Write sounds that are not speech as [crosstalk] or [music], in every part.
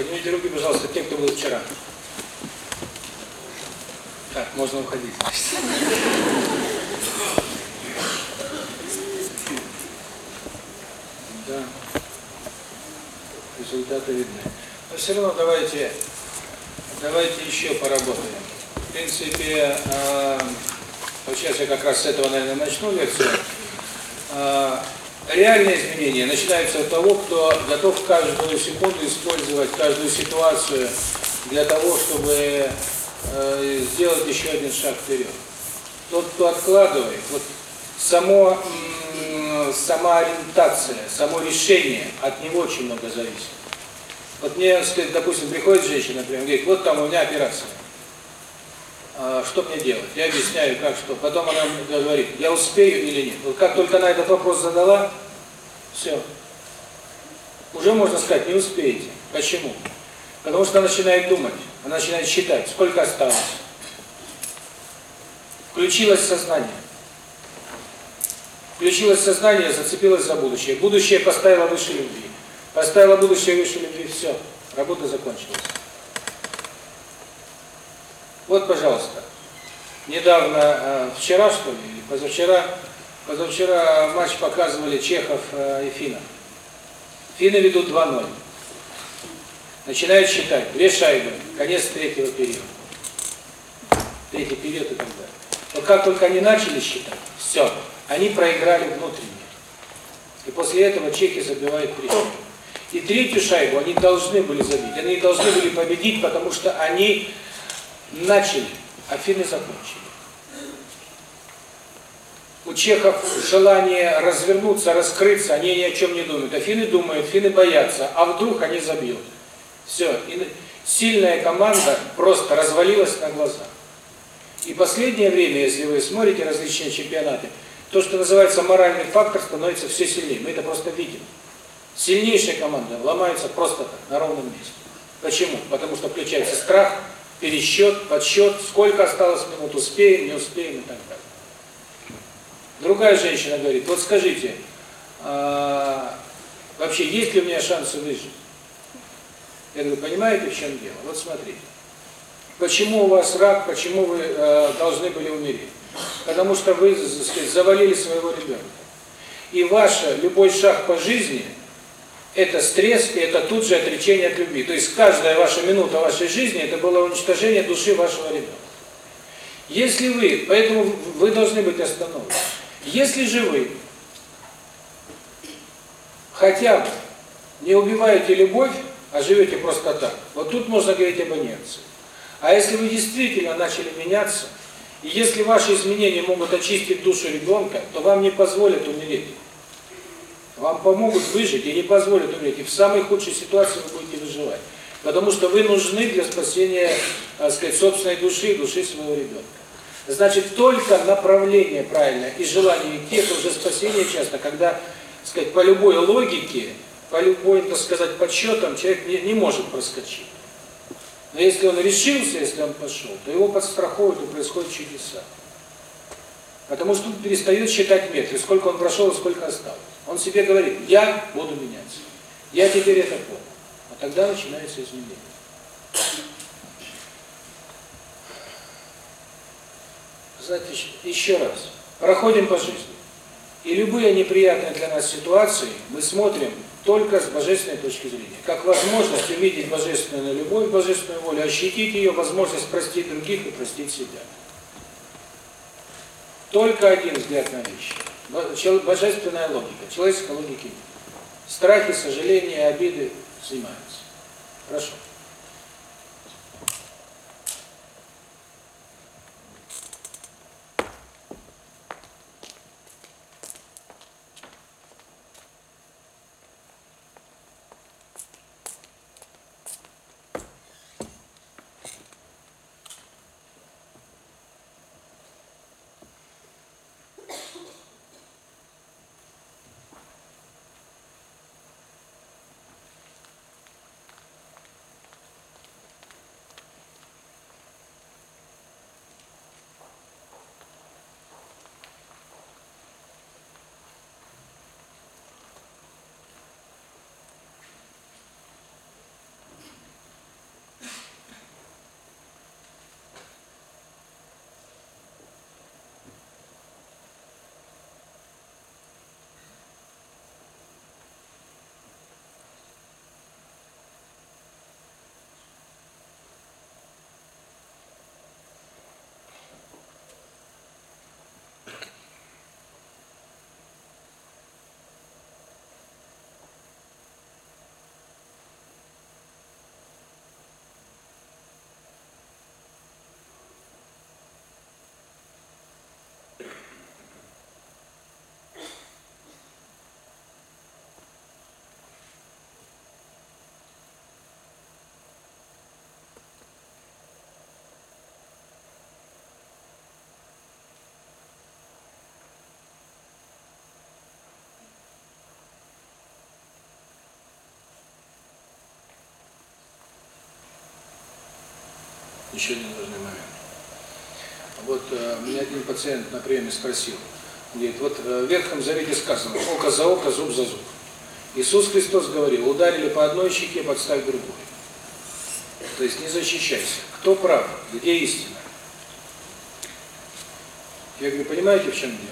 Поднимите руки, пожалуйста, те, кто был вчера. Так, можно уходить. Да. Результаты видны. Но все равно давайте, давайте еще поработаем. В принципе, э, вот сейчас я как раз с этого, наверное, начну лекцию. Э, реальные изменения начинаются от того, кто готов каждую секунду использовать каждую ситуацию для того, чтобы э, сделать еще один шаг вперед. Тот, кто откладывает, вот само, сама ориентация, само решение, от него очень много зависит. Вот мне, допустим, приходит женщина, например, говорит, вот там у меня операция. А, что мне делать? Я объясняю, как что. Потом она говорит, я успею или нет. Вот как только она этот вопрос задала, все. Уже можно сказать, не успеете. Почему? Потому что она начинает думать, она начинает считать, сколько осталось. Включилось сознание. Включилось сознание, зацепилось за будущее. Будущее поставила выше любви. Поставила будущее выше любви, все, работа закончилась. Вот, пожалуйста, недавно, э, вчера что ли, позавчера, позавчера матч показывали Чехов э, и Финнов. Финны ведут 2-0. Начинают считать, две шайбы, конец третьего периода. Третий период и так далее. Но как только они начали считать, все, они проиграли внутренне. И после этого чехи забивают третью. И третью шайбу они должны были забить. Они должны были победить, потому что они начали, а финны закончили. У чехов желание развернуться, раскрыться, они ни о чем не думают. А финны думают, финны боятся, а вдруг они забьют. Все. И сильная команда просто развалилась на глазах. И последнее время, если вы смотрите различные чемпионаты, то, что называется моральный фактор, становится все сильнее. Мы это просто видим. Сильнейшая команда ломается просто так, на ровном месте. Почему? Потому что включается страх, пересчет, подсчет, сколько осталось минут, успеем, не успеем и так далее. Другая женщина говорит, вот скажите, а, вообще есть ли у меня шансы выжить? Я говорю, понимаете, в чем дело? Вот смотрите. Почему у вас рак, почему вы э, должны были умереть? Потому что вы, сказать, завалили своего ребенка. И ваш любой шаг по жизни – это стресс, и это тут же отречение от любви. То есть каждая ваша минута вашей жизни – это было уничтожение души вашего ребенка. Если вы, поэтому вы должны быть остановлены. Если же вы хотя бы не убиваете любовь, а живете просто так, вот тут можно говорить об инерции. А если вы действительно начали меняться, и если ваши изменения могут очистить душу ребенка, то вам не позволят умереть. Вам помогут выжить и не позволят умереть. И в самой худшей ситуации вы будете выживать. Потому что вы нужны для спасения, так сказать, собственной души и души своего ребенка. Значит, только направление правильное и желание идти, это уже спасение часто, когда, так сказать, по любой логике, по любой, так сказать, подсчетам человек не, не может проскочить. Но если он решился, если он пошел, то его подстраховывают и происходят чудеса. Потому что он перестает считать метры, сколько он прошел и сколько осталось. Он себе говорит, я буду меняться. Я теперь это понял. А тогда начинается изменение. Знаете, еще раз. Проходим по жизни. И любые неприятные для нас ситуации мы смотрим только с божественной точки зрения. Как возможность увидеть божественную любовь, божественную волю, ощутить ее, возможность простить других и простить себя. Только один взгляд на вещи. Божественная логика, человеческой логики нет. Страхи, сожаления, обиды снимаются. Прошу. Еще один важный момент. Вот э, меня один пациент на приеме спросил, говорит, вот э, в Ветхом Завете сказано, око за око, зуб за зуб. Иисус Христос говорил, ударили по одной щеке, подставь другую. То есть не защищайся. Кто прав? Где истина? Я говорю, понимаете, в чем дело?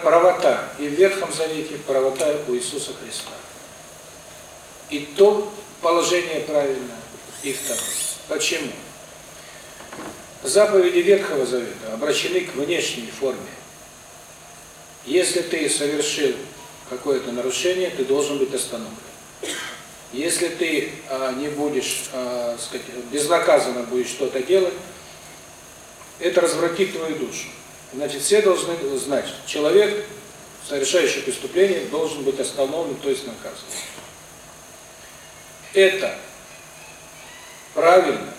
Правота и в Ветхом Завете, правота у Иисуса Христа. И то положение правильное, и второе. Почему? Заповеди Ветхого Завета обращены к внешней форме. Если ты совершил какое-то нарушение, ты должен быть остановлен. Если ты а, не будешь, а, сказать, безнаказанно будешь что-то делать, это развратит твою душу. Значит, все должны знать, человек, совершающий преступление, должен быть остановлен, то есть наказан. Это правильно,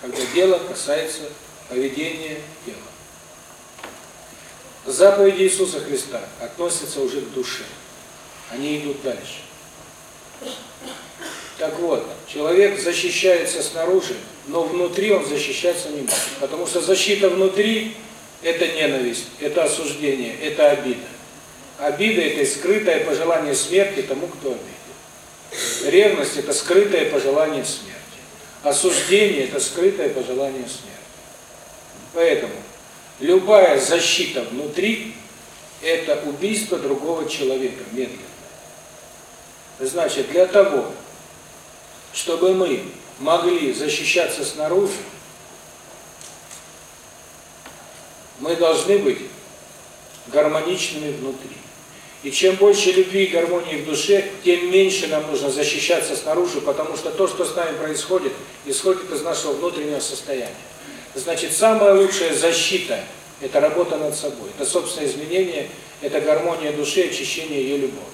когда дело касается поведения тела. Заповеди Иисуса Христа относятся уже к душе. Они идут дальше. Так вот, человек защищается снаружи, но внутри он защищаться не может. Потому что защита внутри – это ненависть, это осуждение, это обида. Обида – это скрытое пожелание смерти тому, кто обидел. Ревность – это скрытое пожелание смерти. Осуждение – это скрытое пожелание смерти. Поэтому любая защита внутри – это убийство другого человека, медленно. Значит, для того, чтобы мы могли защищаться снаружи, мы должны быть гармоничными внутри. И чем больше любви и гармонии в душе, тем меньше нам нужно защищаться снаружи, потому что то, что с нами происходит, исходит из нашего внутреннего состояния. Значит, самая лучшая защита – это работа над собой, это собственное изменение, это гармония души, очищение ее любовью.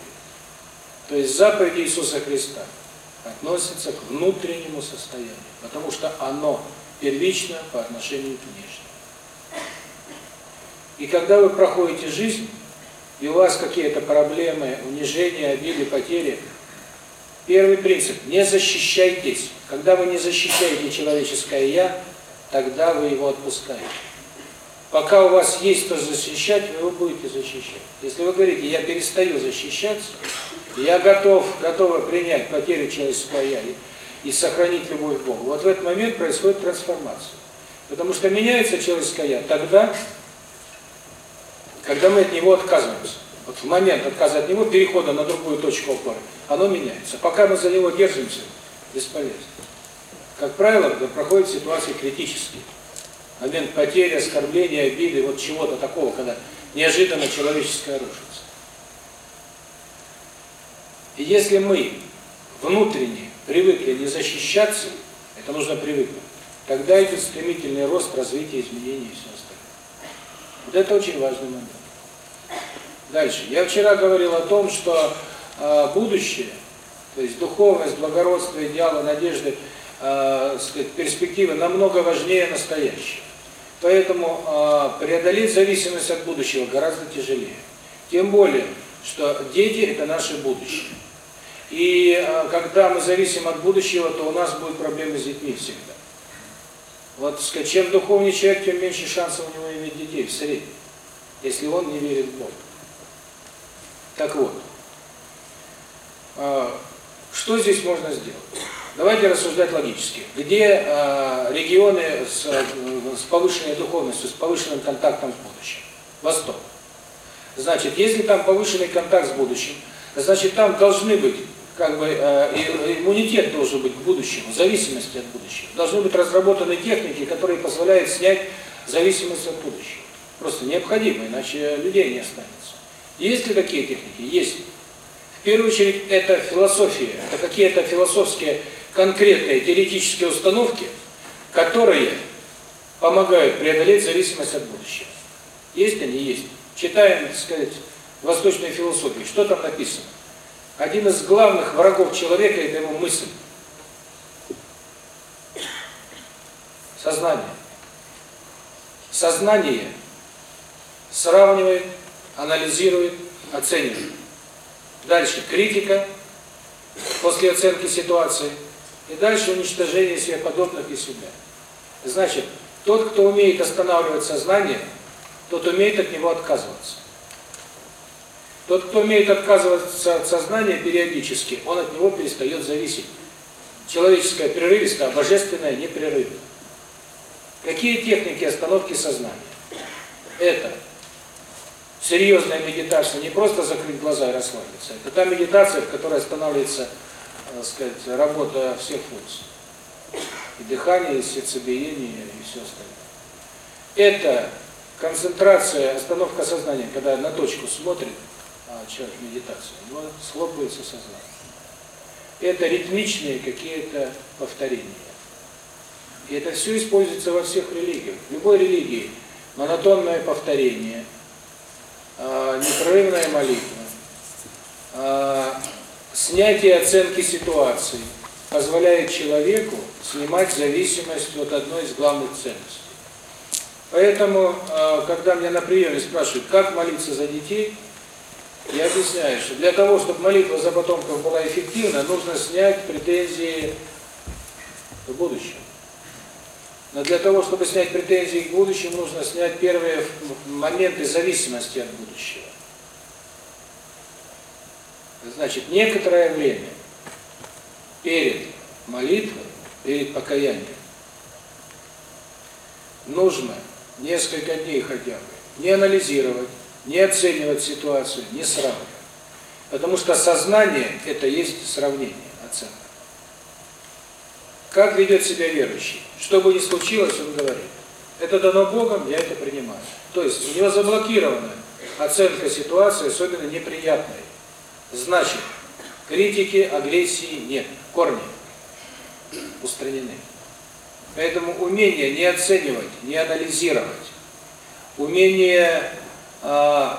То есть заповеди Иисуса Христа – относится к внутреннему состоянию, потому что оно первично по отношению к внешнему. И когда вы проходите жизнь, и у вас какие-то проблемы, унижения, обиды, потери, первый принцип – не защищайтесь. Когда вы не защищаете человеческое «я», тогда вы его отпускаете. Пока у вас есть что защищать, вы будете защищать. Если вы говорите «я перестаю защищаться», я готов, готова принять потерю человеческого я и сохранить любовь к Богу. Вот в этот момент происходит трансформация. Потому что меняется человеческое я тогда, когда мы от него отказываемся. Вот в момент отказа от него, перехода на другую точку опоры, оно меняется. Пока мы за него держимся, бесполезно. Как правило, проходят ситуации критические. Момент потери, оскорбления, обиды, вот чего-то такого, когда неожиданно человеческое рушится. И если мы внутренне привыкли не защищаться, это нужно привыкнуть, тогда идет стремительный рост, развитие, изменения и все остальное. Вот это очень важный момент. Дальше. Я вчера говорил о том, что э, будущее, то есть духовность, благородство, идеалы, надежды, э, сказать, перспективы намного важнее настоящего. Поэтому э, преодолеть зависимость от будущего гораздо тяжелее. Тем более, что дети – это наше будущее. И э, когда мы зависим от будущего, то у нас будут проблемы с детьми всегда. Вот, сказать, чем духовнее человек, тем меньше шансов у него иметь детей в среднем, если он не верит в Бога. Так вот, э, что здесь можно сделать? Давайте рассуждать логически. Где э, регионы с, с повышенной духовностью, с повышенным контактом с будущим? Восток. Значит, если там повышенный контакт с будущим, значит, там должны быть как бы э, иммунитет должен быть к будущему, зависимости от будущего. Должны быть разработаны техники, которые позволяют снять зависимость от будущего. Просто необходимо, иначе людей не останется. Есть ли такие техники? Есть. В первую очередь это философия, это какие-то философские конкретные теоретические установки, которые помогают преодолеть зависимость от будущего. Есть они? Есть. Читаем, так сказать, восточную философию. Что там написано? Один из главных врагов человека – это его мысль. Сознание. Сознание сравнивает, анализирует, оценивает. Дальше критика после оценки ситуации, И дальше уничтожение себе подобных и себя. Значит, тот, кто умеет останавливать сознание, тот умеет от него отказываться. Тот, кто умеет отказываться от сознания периодически, он от него перестает зависеть. Человеческое прерывистое, а божественное непрерывно. Какие техники остановки сознания? Это серьезная медитация, не просто закрыть глаза и расслабиться. Это та медитация, в которой останавливается, так сказать, работа всех функций. И дыхание, и сердцебиение, и все остальное. Это концентрация, остановка сознания, когда на точку смотрит а, человек в медитации, у него схлопывается сознание. Это ритмичные какие-то повторения. И это все используется во всех религиях. В любой религии монотонное повторение, э, непрерывная молитва, э, снятие оценки ситуации позволяет человеку снимать зависимость от одной из главных ценностей. Поэтому, э, когда меня на приеме спрашивают, как молиться за детей, я объясняю, что для того, чтобы молитва за потомков была эффективна, нужно снять претензии к будущему. Но для того, чтобы снять претензии к будущему, нужно снять первые моменты зависимости от будущего. Значит, некоторое время перед молитвой, перед покаянием, нужно несколько дней хотя бы не анализировать, не оценивать ситуацию, не сравнивать. Потому что сознание – это есть сравнение, оценка. Как ведет себя верующий? Что бы ни случилось, он говорит. Это дано Богом, я это принимаю. То есть у него заблокирована оценка ситуации, особенно неприятной. Значит, критики, агрессии нет, корни устранены. Поэтому умение не оценивать, не анализировать, умение э,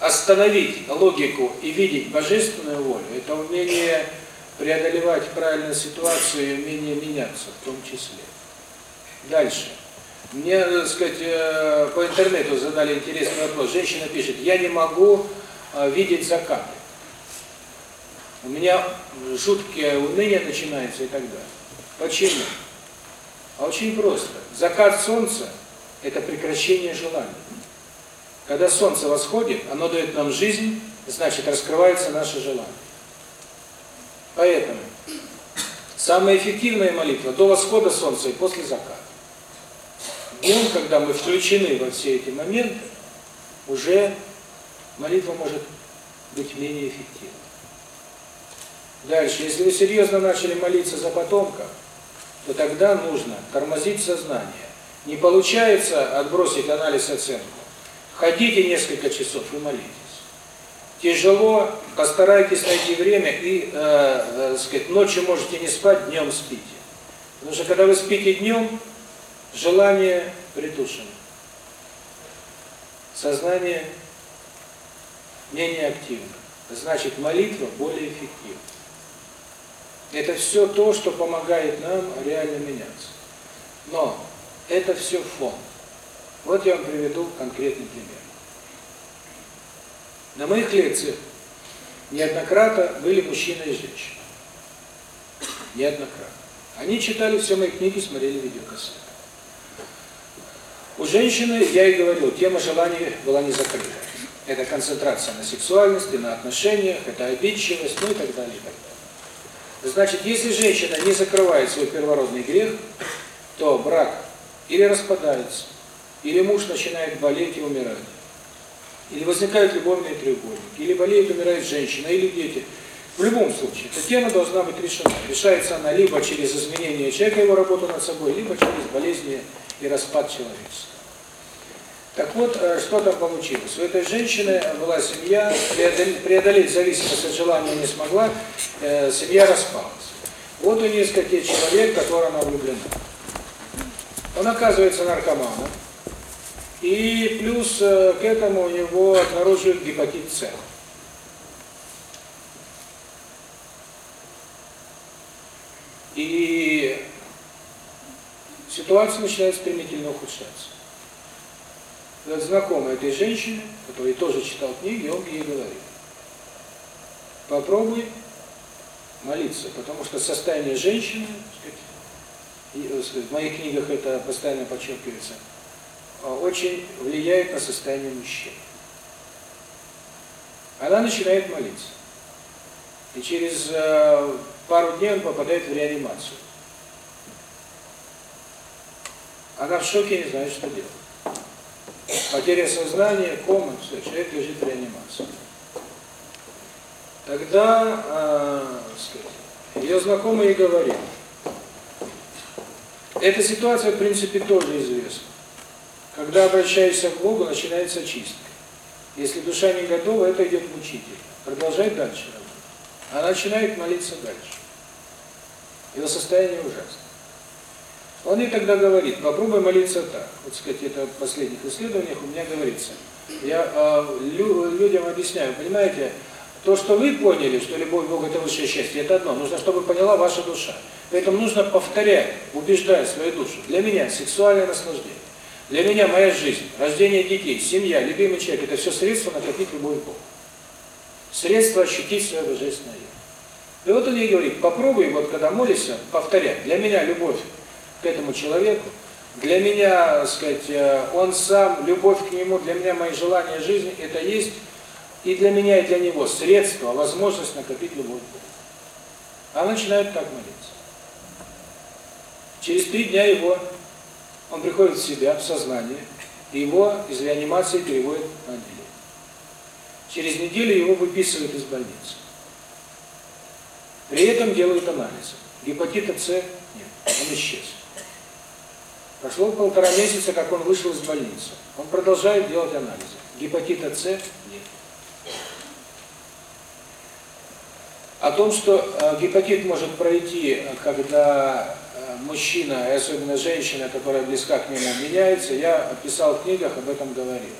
остановить логику и видеть божественную волю, это умение преодолевать правильную ситуацию и умение меняться в том числе. Дальше. Мне, так сказать, э, по интернету задали интересный вопрос. Женщина пишет, я не могу э, видеть закаты. У меня жуткое уныние начинается и так далее. Почему? А очень просто. Закат солнца – это прекращение желаний. Когда солнце восходит, оно дает нам жизнь, значит, раскрывается наше желание. Поэтому самая эффективная молитва до восхода солнца и после заката. Днем, когда мы включены во все эти моменты, уже молитва может быть менее эффективной. Дальше, если вы серьезно начали молиться за потомка, то тогда нужно тормозить сознание. Не получается отбросить анализ оценку. Ходите несколько часов и молитесь тяжело, постарайтесь найти время и, э, э, сказать, ночью можете не спать, днем спите. Потому что когда вы спите днем, желание притушено. Сознание менее активно. Значит, молитва более эффективна. Это все то, что помогает нам реально меняться. Но это все фон. Вот я вам приведу конкретный пример. На моих лекциях неоднократно были мужчины и женщины. Неоднократно. Они читали все мои книги, смотрели видеокассеты. У женщины, я и говорил, тема желаний была не закрыта. Это концентрация на сексуальности, на отношениях, это обидчивость, ну и так далее, и так далее. Значит, если женщина не закрывает свой первородный грех, то брак или распадается, или муж начинает болеть и умирать, или возникают любовные треугольники, или болеет, умирает женщина, или дети. В любом случае, эта тема должна быть решена. Решается она либо через изменение человека, его работу над собой, либо через болезни и распад человечества. Так вот, э, что там получилось? У этой женщины была семья, преодолеть зависимость от желания не смогла, э, семья распалась. Вот у нее, сказать, человек, которого она влюблена. Он оказывается наркоманом, и плюс э, к этому у него обнаруживают гепатит С. И ситуация начинает стремительно ухудшаться. Вот знакомый этой женщины, который тоже читал книги, он ей говорит, попробуй молиться, потому что состояние женщины, сказать, в моих книгах это постоянно подчеркивается, очень влияет на состояние мужчины. Она начинает молиться. И через пару дней он попадает в реанимацию. Она в шоке, не знает, что делать. Потеря сознания, кома, все, человек лежит в реанимации. Тогда, э, сказать, ее знакомый ей говорит, эта ситуация, в принципе, тоже известна. Когда обращаешься к Богу, начинается чистка. Если душа не готова, это идет мучитель. Продолжай дальше работать. Она начинает молиться дальше. Его состояние ужасно. Он ей тогда говорит, попробуй молиться так. Вот, сказать, это в последних исследованиях у меня говорится. Я э, лю, людям объясняю, понимаете, то, что вы поняли, что любовь к Богу – это высшее счастье, это одно. Нужно, чтобы поняла ваша душа. Поэтому нужно повторять, убеждая свою душу. Для меня сексуальное наслаждение. Для меня моя жизнь, рождение детей, семья, любимый человек – это все средства накопить любовь к Богу. Средства ощутить свое божественное И вот он ей говорит, попробуй, вот когда молишься, повторять. Для меня любовь к этому человеку. Для меня, так сказать, э, он сам, любовь к нему, для меня мои желания жизни, это есть и для меня, и для него средство, возможность накопить любовь к Богу. А начинает так молиться. Через три дня его, он приходит в себя, в сознание, и его из реанимации переводят на отделение. Через неделю его выписывают из больницы. При этом делают анализы. Гепатита С нет, он исчез. Прошло полтора месяца, как он вышел из больницы. Он продолжает делать анализы. Гепатита С нет. О том, что э, гепатит может пройти, когда э, мужчина, и особенно женщина, которая близка к нему, меняется, я писал в книгах, об этом говорил.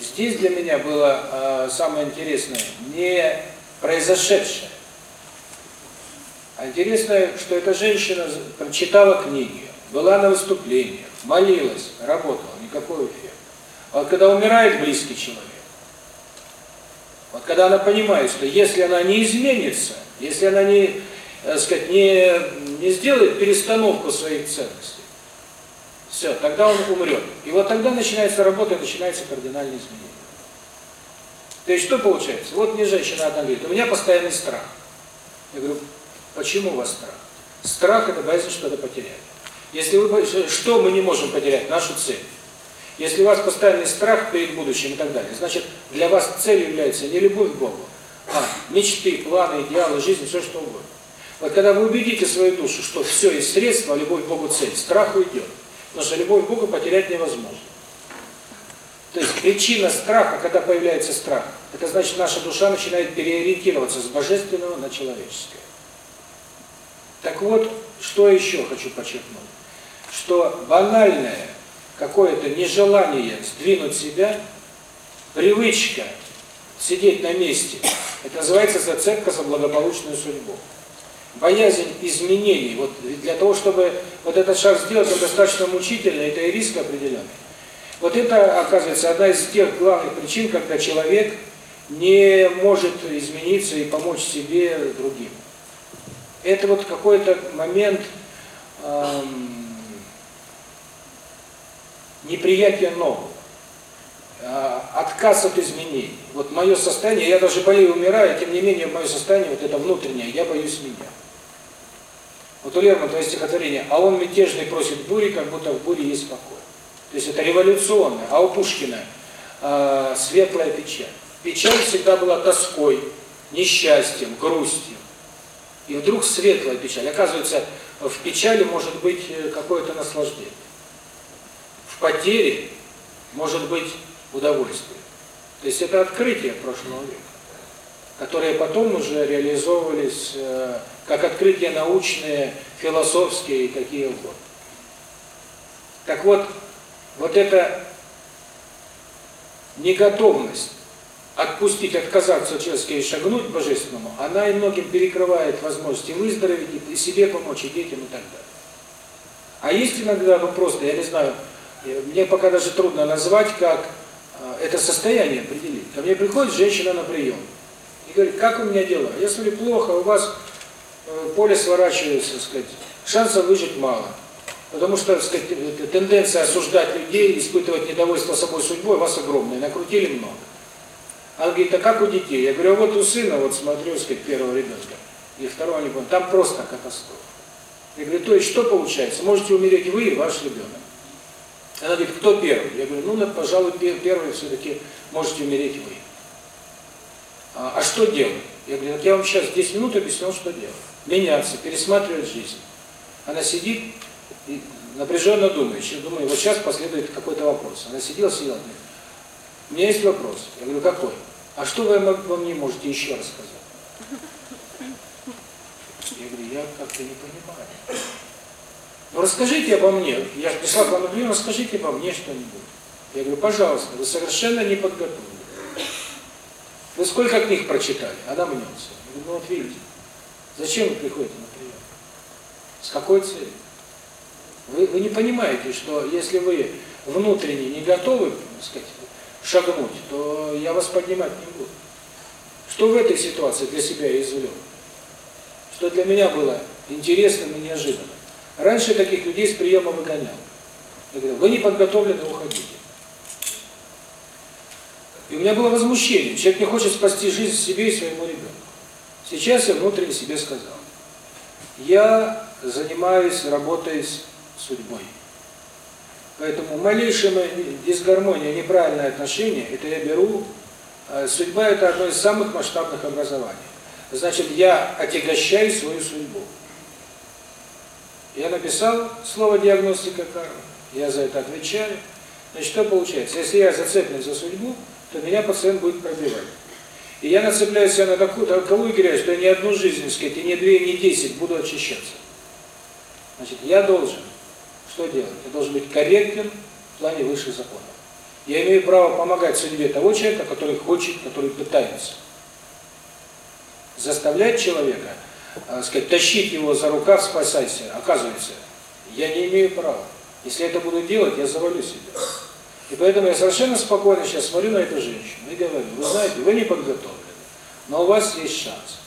Здесь для меня было э, самое интересное не произошедшее, а интересное, что эта женщина прочитала книги, была на выступлениях, молилась, работала, никакой эффект. А вот когда умирает близкий человек, вот когда она понимает, что если она не изменится, если она не, так сказать, не, не сделает перестановку своих ценностей, все, тогда он умрет. И вот тогда начинается работа, начинается кардинальное изменение. То есть что получается? Вот мне женщина одна говорит, у меня постоянный страх. Я говорю, почему у вас страх? Страх – это боязнь что-то потерять. Если вы что мы не можем потерять? Нашу цель. Если у вас постоянный страх перед будущим и так далее, значит, для вас цель является не любовь к Богу, а мечты, планы, идеалы, жизнь, все что угодно. Вот когда вы убедите свою душу, что все есть средство, а любовь к Богу цель, страх уйдет. Потому что любовь к Богу потерять невозможно. То есть причина страха, когда появляется страх, это значит, наша душа начинает переориентироваться с божественного на человеческое. Так вот, что еще хочу подчеркнуть что банальное какое-то нежелание сдвинуть себя, привычка сидеть на месте, это называется зацепка за благополучную судьбу. Боязнь изменений, вот для того, чтобы вот этот шаг сделать, он достаточно мучительный, это и риск определенный. Вот это, оказывается, одна из тех главных причин, когда человек не может измениться и помочь себе другим. Это вот какой-то момент эм, неприятие нового, а, отказ от изменений. Вот мое состояние, я даже болею, умираю, тем не менее мое состояние, вот это внутреннее, я боюсь меня. Вот у Лермонтова есть стихотворение, а он мятежный просит бури, как будто в буре есть покой. То есть это революционное, а у Пушкина э, светлая печаль. Печаль всегда была тоской, несчастьем, грустью. И вдруг светлая печаль. Оказывается, в печали может быть э, какое-то наслаждение потери может быть удовольствие. То есть это открытие прошлого века, которые потом уже реализовывались э, как открытия научные, философские и какие угодно. Так вот, вот эта неготовность отпустить, отказаться от человеческого и шагнуть к Божественному, она и многим перекрывает возможности выздороветь, и себе помочь, и детям, и так далее. А есть иногда вопрос, я не знаю, мне пока даже трудно назвать, как э, это состояние определить. Ко мне приходит женщина на прием и говорит, как у меня дела? Смотрю, плохо, у вас э, поле сворачивается, сказать, шансов выжить мало. Потому что, сказать, тенденция осуждать людей, испытывать недовольство собой судьбой у вас огромная, накрутили много. Она говорит, а как у детей? Я говорю, а вот у сына, вот смотрю, сказать, первого ребенка, и второго не помню, там просто катастрофа. Я говорю, то есть что получается? Можете умереть вы и ваш ребенок. Она говорит, кто первый? Я говорю, ну, пожалуй, первый все-таки можете умереть вы. А, а что делать? Я говорю, я вам сейчас 10 минут объяснил, что делать. Меняться, пересматривать жизнь. Она сидит и напряженно думает. Сейчас думаю, вот сейчас последует какой-то вопрос. Она сидела, сидела, говорит, у меня есть вопрос. Я говорю, какой? А что вы во мне можете еще рассказать? Я говорю, я как-то не понимаю. Ну расскажите обо мне. Я пришла к вам на расскажите обо мне что-нибудь. Я говорю, пожалуйста, вы совершенно не подготовлены. Вы сколько книг прочитали? Она мнется. Говорю, ну вот видите, зачем вы приходите на прием? С какой целью? Вы, вы не понимаете, что если вы внутренне не готовы, так сказать, шагнуть, то я вас поднимать не буду. Что в этой ситуации для себя я извлек? Что для меня было интересным и неожиданным. Раньше таких людей с приема выгонял. Я говорил, вы не подготовлены, уходите. И у меня было возмущение. Человек не хочет спасти жизнь себе и своему ребенку. Сейчас я внутренне себе сказал. Я занимаюсь, работой с судьбой. Поэтому малейшая дисгармония, неправильное отношение, это я беру. А судьба – это одно из самых масштабных образований. Значит, я отягощаю свою судьбу. Я написал слово диагностика кармы, я за это отвечаю. Значит, что получается? Если я зацеплен за судьбу, то меня пациент будет пробивать. И я нацепляю себя на такую, таковую грязь, что ни одну жизнь, сказать, и не две, и не десять буду очищаться. Значит, я должен что делать? Я должен быть корректен в плане высших законов. Я имею право помогать судьбе того человека, который хочет, который пытается. Заставлять человека, э, сказать, тащить его за рукав, спасайся, оказывается, я не имею права. Если я это буду делать, я завалю себя. И поэтому я совершенно спокойно сейчас смотрю на эту женщину и говорю, вы знаете, вы не подготовлены, но у вас есть шанс.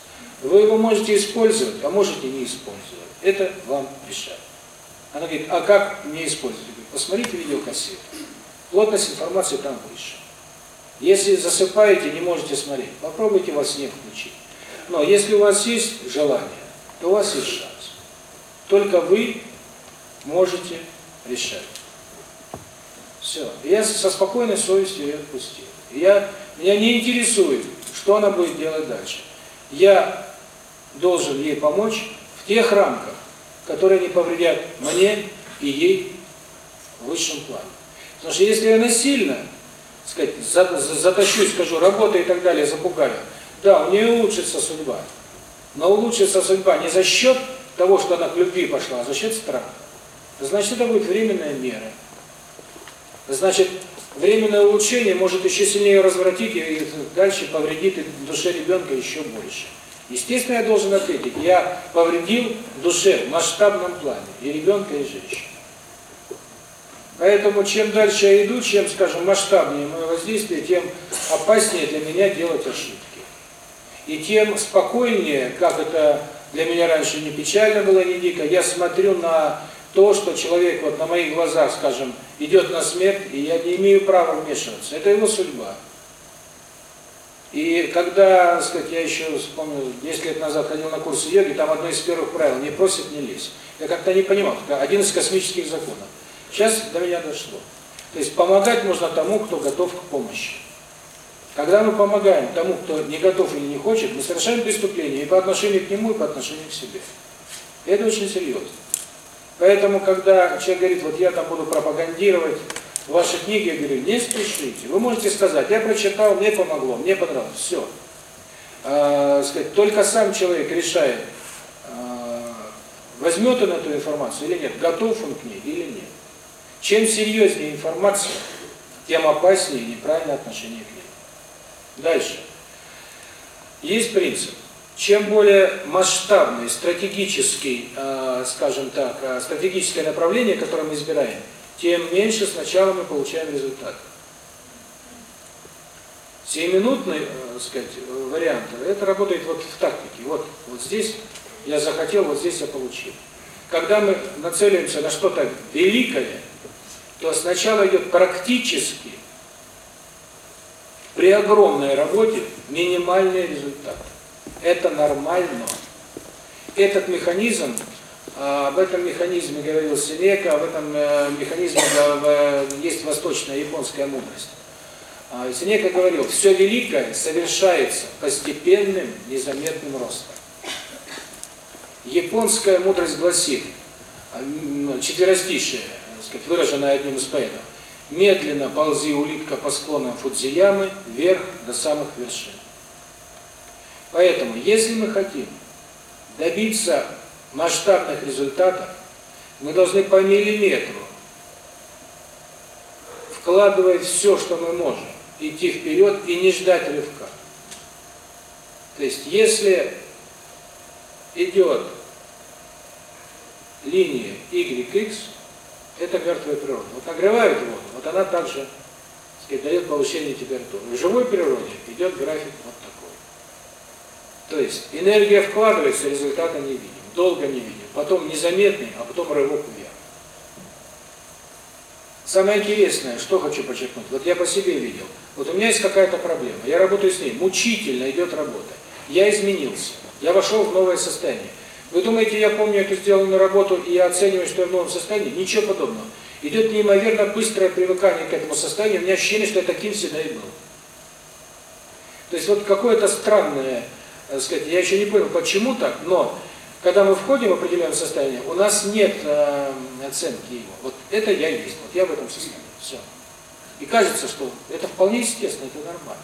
Вы его можете использовать, а можете не использовать. Это вам решать. Она говорит, а как мне использовать? Говорит, посмотрите видеокассету. Плотность информации там выше. Если засыпаете, не можете смотреть, попробуйте во сне включить. Но если у вас есть желание, то у вас есть шанс. Только вы можете решать. Все. Я со спокойной совестью ее отпустил. Я, меня не интересует, что она будет делать дальше. Я должен ей помочь в тех рамках, которые не повредят мне и ей в высшем плане. Потому что если я насильно, сказать, затащу, скажу, работай и так далее, запугаю, да, у нее улучшится судьба. Но улучшится судьба не за счет того, что она к любви пошла, а за счет страха. Значит, это будет временная мера. Значит, временное улучшение может еще сильнее развратить и дальше повредит душе ребенка еще больше. Естественно, я должен ответить, я повредил душе в масштабном плане, и ребенка, и женщины. Поэтому чем дальше я иду, чем, скажем, масштабнее мое воздействие, тем опаснее для меня делать ошибки. И тем спокойнее, как это для меня раньше не печально было, не дико, я смотрю на то, что человек вот на моих глазах, скажем, идет на смерть, и я не имею права вмешиваться. Это его судьба. И когда, сказать, я еще вспомнил, 10 лет назад ходил на курсы йоги, там одно из первых правил – не просит, не лезь. Я как-то не понимал, один из космических законов. Сейчас до меня дошло. То есть помогать нужно тому, кто готов к помощи. Когда мы помогаем тому, кто не готов или не хочет, мы совершаем преступление и по отношению к нему, и по отношению к себе. И это очень серьезно. Поэтому, когда человек говорит, вот я там буду пропагандировать ваши книги, я говорю, не спешите. Вы можете сказать, я прочитал, мне помогло, мне понравилось, все. А, сказать, только сам человек решает, а, возьмет он эту информацию или нет, готов он к ней или нет. Чем серьезнее информация, тем опаснее неправильное отношение к ней. Дальше. Есть принцип. Чем более масштабный, стратегический, э, скажем так, э, стратегическое направление, которое мы избираем, тем меньше сначала мы получаем результат. Сиюминутный, э, сказать, вариант, это работает вот в тактике. Вот, вот здесь я захотел, вот здесь я получил. Когда мы нацеливаемся на что-то великое, то сначала идет практически при огромной работе минимальный результат. Это нормально. Этот механизм, а, об этом механизме говорил Сенека, об этом э, механизме есть восточная японская мудрость. А, Сенека говорил, все великое совершается постепенным, незаметным ростом. Японская мудрость гласит, а, четверостишие, сказать, выраженное одним из поэтов, медленно ползи улитка по склонам Фудзиямы вверх до самых вершин. Поэтому, если мы хотим добиться масштабных результатов, мы должны по миллиметру, вкладывая все, что мы можем, идти вперед и не ждать рывка. То есть, если идет линия YX, это мертвая природа. Вот нагревают воду, вот она также сказать, дает повышение температуры. В живой природе идет график вот такой. То есть энергия вкладывается, результата не видим, долго не видим, потом незаметный, а потом рывок вверх. Самое интересное, что хочу подчеркнуть, вот я по себе видел, вот у меня есть какая-то проблема, я работаю с ней, мучительно идет работа, я изменился, я вошел в новое состояние. Вы думаете, я помню эту сделанную работу и я оцениваю, что я в новом состоянии? Ничего подобного. Идет неимоверно быстрое привыкание к этому состоянию, у меня ощущение, что я таким всегда и был. То есть вот какое-то странное, так сказать, я еще не понял, почему так, но когда мы входим в определенное состояние, у нас нет э, оценки его. Вот это я есть, вот я в этом состоянии. Все. И кажется, что это вполне естественно, это нормально.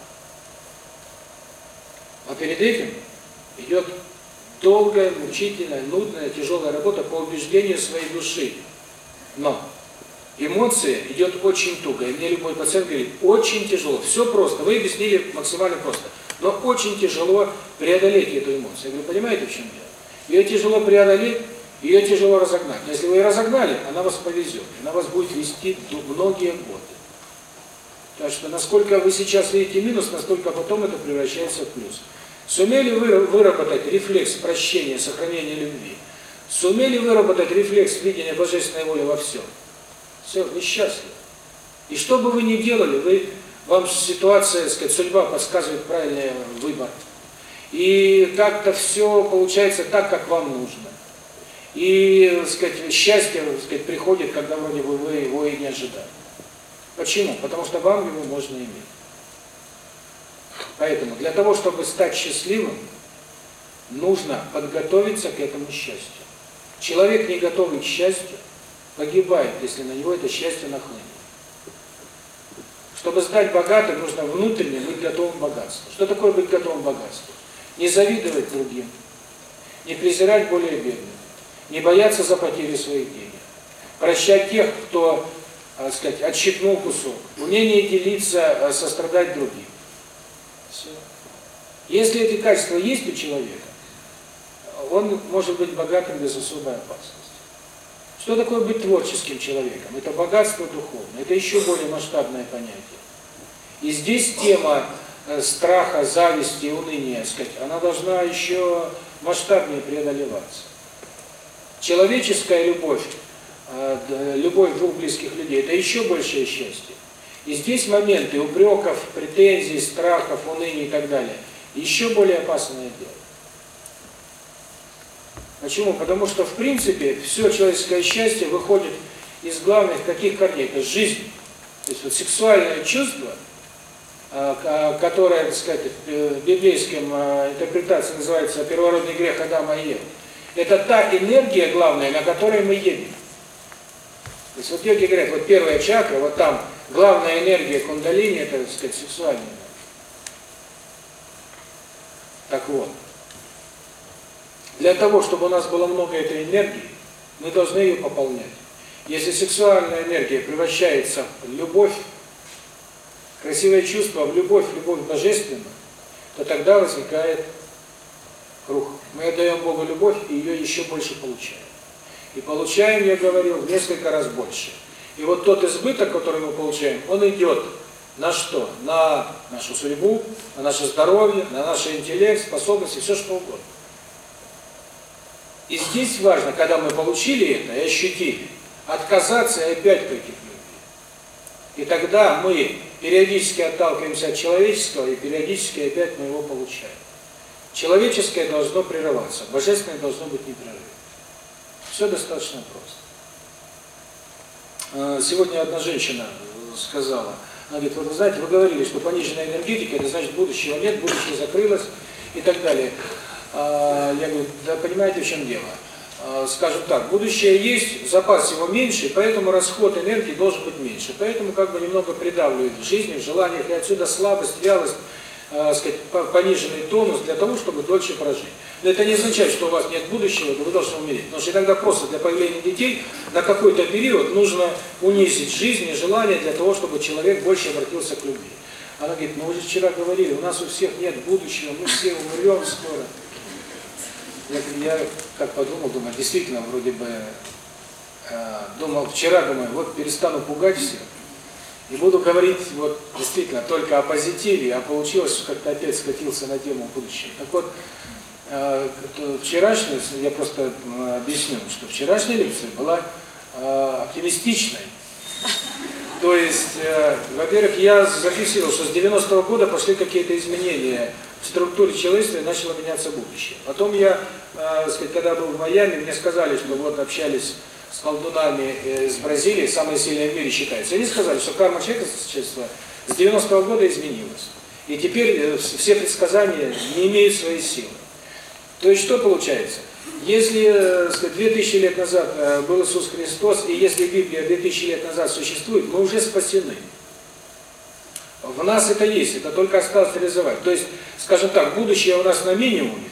А перед этим идет долгая, мучительная, нудная, тяжелая работа по убеждению своей души. Но эмоция идет очень туго. И мне любой пациент говорит, очень тяжело. Все просто. Вы объяснили максимально просто. Но очень тяжело преодолеть эту эмоцию. Я говорю, понимаете, в чем дело? Ее тяжело преодолеть, ее тяжело разогнать. Но если вы ее разогнали, она вас повезет. Она вас будет вести многие годы. Так что насколько вы сейчас видите минус, настолько потом это превращается в плюс. Сумели вы выработать рефлекс прощения, сохранения любви? Сумели выработать рефлекс видения божественной воли во всем? Все, вы счастливы. И что бы вы ни делали, вы, вам ситуация, сказать, судьба подсказывает правильный выбор. И как-то все получается так, как вам нужно. И, сказать, счастье, сказать, приходит, когда вроде бы вы его и не ожидали. Почему? Потому что вам его можно иметь. Поэтому для того, чтобы стать счастливым, нужно подготовиться к этому счастью. Человек, не готовый к счастью, погибает, если на него это счастье нахлынет. Чтобы стать богатым, нужно внутренне быть готовым к богатству. Что такое быть готовым к богатству? Не завидовать другим, не презирать более бедных, не бояться за потерю своих денег, прощать тех, кто, так сказать, отщипнул кусок, умение делиться, сострадать другим. Все. Если эти качества есть у человека, он может быть богатым без особой опасности. Что такое быть творческим человеком? Это богатство духовное, это еще более масштабное понятие. И здесь тема э, страха, зависти, уныния, сказать, она должна еще масштабнее преодолеваться. Человеческая любовь, э, любовь двух близких людей, это еще большее счастье. И здесь моменты упреков, претензий, страхов, уныния и так далее. Еще более опасное дело. Почему? Потому что, в принципе, все человеческое счастье выходит из главных каких корней? Это жизнь. То есть вот сексуальное чувство, а, которое, так сказать, в библейском а, интерпретации называется первородный грех Адама и Евы, это та энергия главная, на которой мы едем. То есть вот йоги говорят, вот первая чакра, вот там главная энергия кундалини, это, так сказать, сексуальная. Так вот, для того, чтобы у нас было много этой энергии, мы должны ее пополнять. Если сексуальная энергия превращается в любовь, красивое чувство в любовь, любовь божественную, то тогда возникает круг. Мы отдаем Богу любовь и ее еще больше получаем. И получаем, я говорил, в несколько раз больше. И вот тот избыток, который мы получаем, он идет на что? На нашу судьбу, на наше здоровье, на наш интеллект, способности, все что угодно. И здесь важно, когда мы получили это и ощутили, отказаться и опять прийти к любви. И тогда мы периодически отталкиваемся от человеческого, и периодически опять мы его получаем. Человеческое должно прерываться, божественное должно быть непрерывно. Все достаточно просто. Э, сегодня одна женщина сказала, она говорит, вот вы знаете, вы говорили, что пониженная энергетика, это значит будущего нет, будущее закрылось и так далее. А, я говорю, да понимаете, в чем дело? А, скажем так, будущее есть, запас его меньше, поэтому расход энергии должен быть меньше. Поэтому как бы немного придавливает в жизни, в желаниях, и отсюда слабость, вялость, э, сказать, пониженный тонус для того, чтобы дольше прожить. Но это не означает, что у вас нет будущего, вы должны умереть. Потому что иногда просто для появления детей на какой-то период нужно унизить жизнь и желание для того, чтобы человек больше обратился к любви. Она говорит, ну вы же вчера говорили, у нас у всех нет будущего, мы все умрем скоро. Я, я как подумал, думаю, действительно, вроде бы, э, думал, вчера думаю, вот перестану пугать всех, и буду говорить вот действительно только о позитиве, а получилось, как-то опять скатился на тему будущего. Так вот, э, вчерашняя, я просто э, объясню, что вчерашняя лекция была э, оптимистичной. То есть, э, во-первых, я зафиксировал, что с 90-го года пошли какие-то изменения в структуре человечества и начало меняться будущее. Потом я, э, сказать, когда был в Майами, мне сказали, что вот общались с колдунами э, из Бразилии, самые сильные в мире считаются. Они сказали, что карма человечества с 90-го года изменилась. И теперь э, все предсказания не имеют своей силы. То есть что получается? Если, э, сказать, 2000 лет назад был Иисус Христос, и если Библия 2000 лет назад существует, мы уже спасены. В нас это есть, это только осталось реализовать. То есть, скажем так, будущее у нас на минимуме,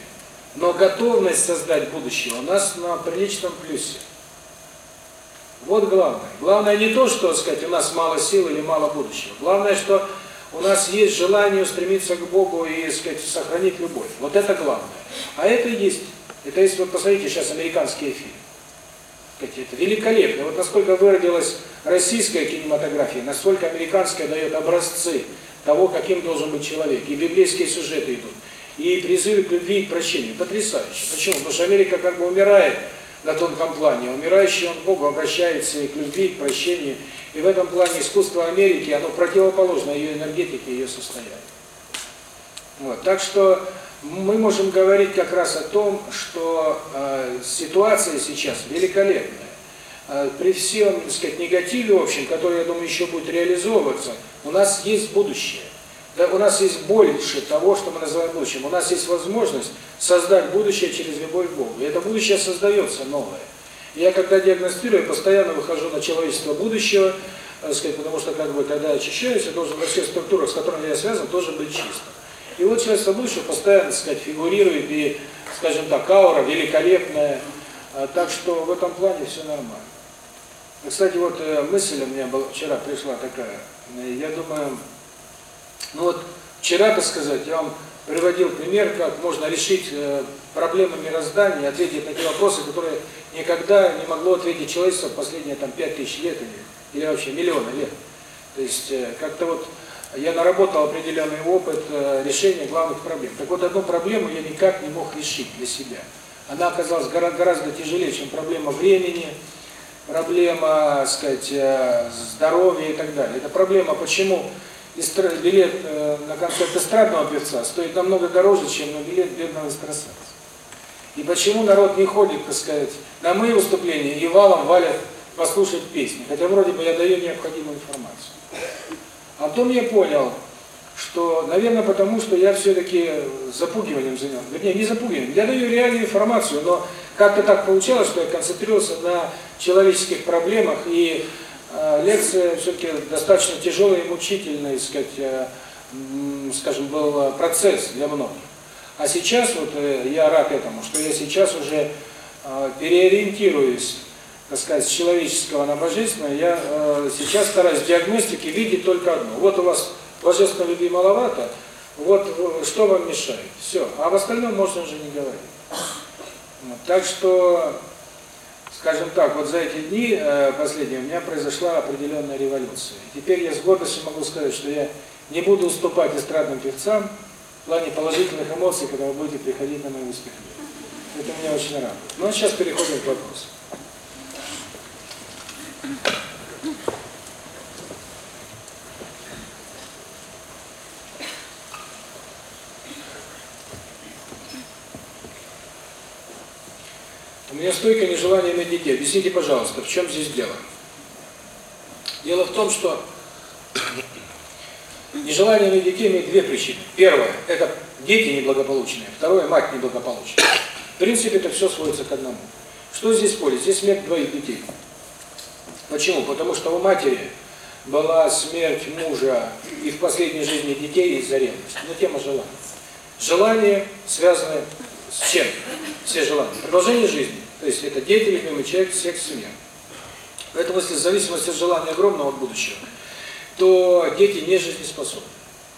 но готовность создать будущее у нас на приличном плюсе. Вот главное. Главное не то, что, сказать, у нас мало сил или мало будущего. Главное, что у нас есть желание устремиться к Богу и, сказать, сохранить любовь. Вот это главное. А это есть. Это есть, вот посмотрите сейчас американские фильмы. Великолепно. Вот насколько выродилась российская кинематография, настолько американская дает образцы того, каким должен быть человек. И библейские сюжеты идут. И призывы к любви и к прощению. Потрясающе. Почему? Потому что Америка как бы умирает на тонком плане. Умирающий он к Богу обращается и к любви, и к прощению. И в этом плане искусство Америки, оно противоположно ее энергетике, ее состоянию. Вот. Так что мы можем говорить как раз о том, что э, ситуация сейчас великолепная. Э, при всем, так сказать, негативе общем, который, я думаю, еще будет реализовываться, у нас есть будущее. Да, у нас есть больше того, что мы называем будущим. У нас есть возможность создать будущее через любовь к Богу. И это будущее создается новое. я когда диагностирую, постоянно выхожу на человечество будущего, так сказать, потому что как бы когда очищаюсь, я должен во всех структурах, с которыми я связан, тоже быть чистым. И вот человечество будущего постоянно, так сказать, фигурирует, и, скажем так, аура великолепная. А, так что в этом плане все нормально. Кстати, вот э, мысль у меня была, вчера пришла такая. Я думаю, ну вот вчера, так сказать, я вам приводил пример, как можно решить э, проблемы мироздания, ответить на те вопросы, которые никогда не могло ответить человечество в последние там пять тысяч лет или, или вообще миллионы лет. То есть э, как-то вот я наработал определенный опыт э, решения главных проблем. Так вот, одну проблему я никак не мог решить для себя. Она оказалась гораздо тяжелее, чем проблема времени, проблема, сказать, здоровья и так далее. Это проблема, почему билет э, на концерт эстрадного певца стоит намного дороже, чем на билет бедного экстрасенса. И почему народ не ходит, так сказать, на мои выступления и валом валят послушать песни, хотя вроде бы я даю необходимую информацию. А потом я понял, что, наверное, потому что я все-таки запугиванием занялся. Вернее, не запугиванием, я даю реальную информацию, но как-то так получалось, что я концентрировался на человеческих проблемах и Э, лекция все-таки достаточно тяжелый и мучительный, сказать, э, скажем, был процесс для многих. А сейчас вот э, я рад этому, что я сейчас уже переориентируюсь, так сказать, с человеческого на божественное. Я сейчас стараюсь в диагностике видеть только одно. Вот у вас божественной любви маловато, вот что вам мешает. Все. А об остальном можно уже не говорить. Так что скажем так, вот за эти дни э, последние у меня произошла определенная революция. Теперь я с гордостью могу сказать, что я не буду уступать эстрадным певцам в плане положительных эмоций, когда вы будете приходить на мои успехи. Это меня очень радует. Ну а сейчас переходим к вопросу. У меня стойкое нежелание иметь детей. Объясните, пожалуйста, в чем здесь дело? Дело в том, что [coughs] нежелание иметь детей имеет две причины. Первое – это дети неблагополучные. Второе – мать неблагополучная. В принципе, это все сводится к одному. Что здесь поле? Здесь смерть двоих детей. Почему? Потому что у матери была смерть мужа и в последней жизни детей из-за ревности. Но тема желания. Желание связано с чем? Все желания. Продолжение жизни. То есть это дети, любимый человек, секс, семья. Поэтому если зависимость от желания огромного от будущего, то дети не жизнеспособны.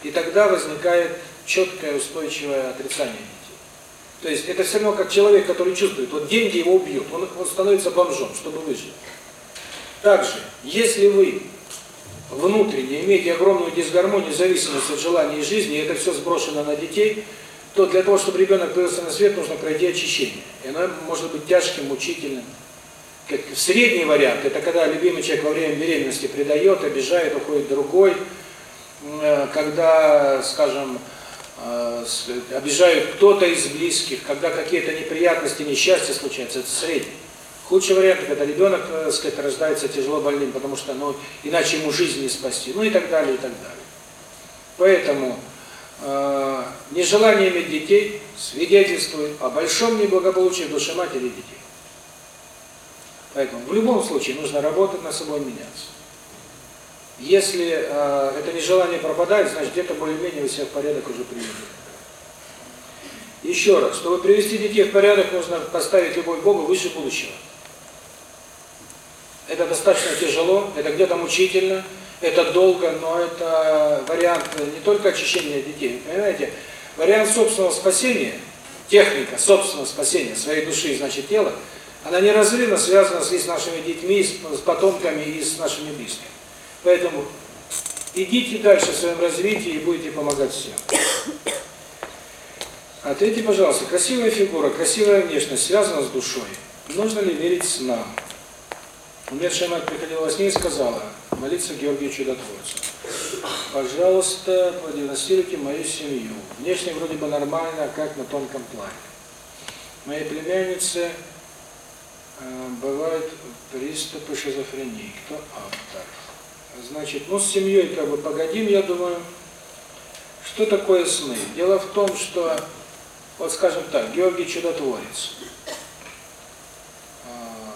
И тогда возникает четкое устойчивое отрицание детей. То есть это все равно как человек, который чувствует, вот деньги его убьют, он, он становится бомжом, чтобы выжить. Также, если вы внутренне имеете огромную дисгармонию, зависимость от желания и жизни, и это все сброшено на детей, то для того, чтобы ребенок появился на свет, нужно пройти очищение. И оно может быть тяжким, мучительным. Как средний вариант – это когда любимый человек во время беременности предает, обижает, уходит другой. Э, когда, скажем, э, обижают кто-то из близких, когда какие-то неприятности, несчастья случаются, это средний. Худший вариант, когда ребенок, так э, сказать, рождается тяжело больным, потому что, ну, иначе ему жизнь не спасти, ну и так далее, и так далее. Поэтому э, нежелание иметь детей свидетельствует о большом неблагополучии в душе матери и детей. Поэтому в любом случае нужно работать над собой, меняться. Если э, это нежелание пропадает, значит где-то более-менее у себя в порядок уже привели. Еще раз, чтобы привести детей в порядок, нужно поставить любовь к Богу выше будущего. Это достаточно тяжело, это где-то мучительно, это долго, но это вариант не только очищения детей, понимаете, вариант собственного спасения, техника собственного спасения своей души, значит тела, она неразрывно связана с нашими детьми, с потомками и с нашими близкими. Поэтому идите дальше в своем развитии и будете помогать всем. Ответьте, пожалуйста, красивая фигура, красивая внешность связана с душой. Нужно ли верить снам? Умершая мать приходила во сне и сказала, молиться Георгию Чудотворцу. Пожалуйста, продиагностируйте мою семью. Внешне вроде бы нормально, а как на тонком плане. Моей племяннице э, бывают приступы шизофрении. Кто автор? Значит, ну с семьей как бы погодим, я думаю. Что такое сны? Дело в том, что вот скажем так, Георгий Чудотворец. А,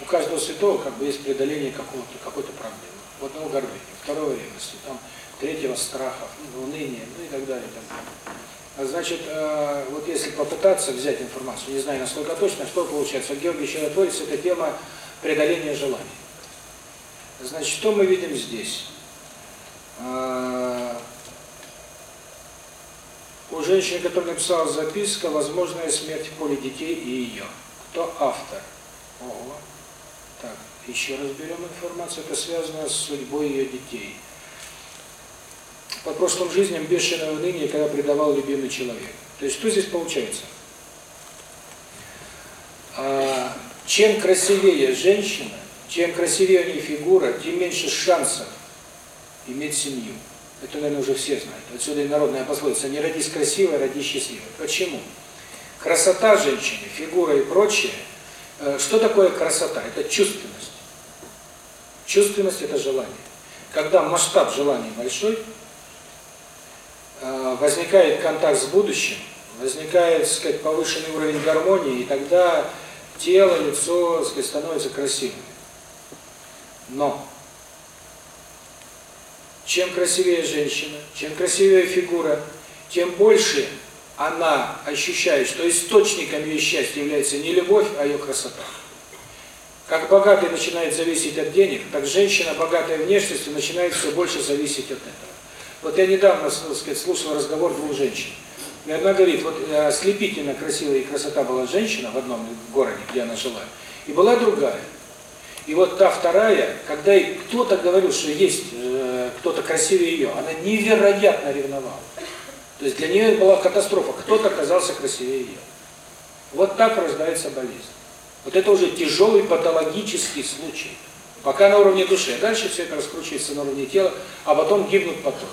у каждого святого как бы есть преодоление какого-то какой-то проблемы. У одного гордыни, второго ревности, там третьего страха, ну, уныния, ну и так далее. И так далее. А значит, а, вот если попытаться взять информацию, не знаю насколько точно, что получается. Георгий Чудотворец – это тема преодоления желаний. Значит, что мы видим здесь? А, у женщины, которая написала записка «Возможная смерть в поле детей и ее». Кто автор? Ого. Еще раз берем информацию. Это связано с судьбой ее детей. По прошлым жизням бешеное уныние, когда предавал любимый человек. То есть что здесь получается? А, чем красивее женщина, чем красивее у нее фигура, тем меньше шансов иметь семью. Это, наверное, уже все знают. Отсюда и народная пословица «не родись красивой, родись счастливой». Почему? Красота женщины, фигура и прочее. Э, что такое красота? Это чувственность. Чувственность – это желание. Когда масштаб желания большой, э, возникает контакт с будущим, возникает, так сказать, повышенный уровень гармонии, и тогда тело, лицо, так сказать, становится красивым. Но чем красивее женщина, чем красивее фигура, тем больше она ощущает, что источником ее счастья является не любовь, а ее красота. Как богатый начинает зависеть от денег, так женщина, богатая внешностью, начинает все больше зависеть от этого. Вот я недавно, сказать, слушал разговор двух женщин. И одна говорит, вот э, ослепительно красивая и красота была женщина в одном городе, где она жила, и была другая. И вот та вторая, когда кто-то говорил, что есть э, кто-то красивее ее, она невероятно ревновала. То есть для нее была катастрофа. Кто-то оказался красивее ее. Вот так рождается болезнь. Вот это уже тяжелый патологический случай. Пока на уровне души. Дальше все это раскручивается на уровне тела, а потом гибнут потом.